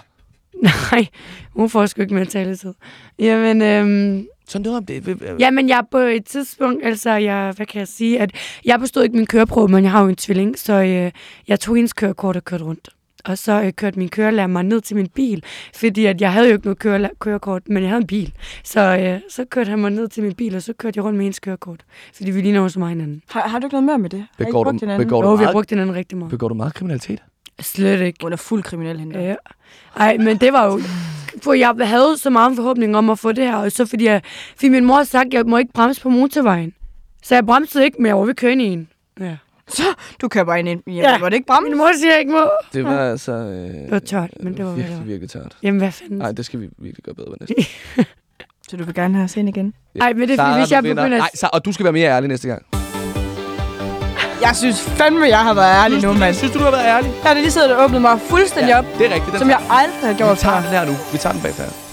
Nej, hun får sgu ikke mere taletid. Jamen, øhm, Så noget om det. Jamen, jeg er på et tidspunkt, altså, jeg, hvad kan jeg sige, at jeg bestod ikke min køreprøve, men jeg har jo en tvilling, så øh, jeg tog hendes kørekort og kørte rundt. Og så øh, kørte min kørelærer mig ned til min bil, fordi at jeg havde jo ikke noget køre, kørekort, men jeg havde en bil. Så, øh, så kørte han mig ned til min bil, og så kørte jeg rundt med hendes kørekort, fordi vi ligner jo så meget hinanden. Har, har du ikke noget mere med det? Har I Begår ikke du, brugt hinanden? begår, Jo, du vi har meget, brugt hinanden rigtig meget. begår du meget kriminalitet? Slet ikke. Hun er fuld kriminel hende. Ja. Ej, men det var jo... For jeg havde så meget forhåbning om at få det her, og så fordi, jeg, fordi min mor har sagt, at jeg må ikke bremse på motorvejen. Så jeg bremsede ikke, men jeg var ved køre ind i en. Ja. Du kører bare ind i en ja. Ja. Var det ikke bremse? Min mor siger, jeg ikke må. Det var altså... Øh, Det var tørt, men det var, virkelig, var. virkelig tørt. Jamen, hvad fanden? Nej, det skal vi virkelig gøre bedre næste Så du vil gerne have scenen igen? Ej, men det er fordi, hvis jeg begynder... Nej, så, og du skal være mere ærlig næste gang. Jeg synes fandme, jeg har været ærlig nu, mand. Synes du, du har været ærlig? Jeg har da lige siddet og åbnet mig fuldstændig op, det er rigtigt. Som jeg aldrig har vi gjort tager før. den her nu. Vi tager den bagfra.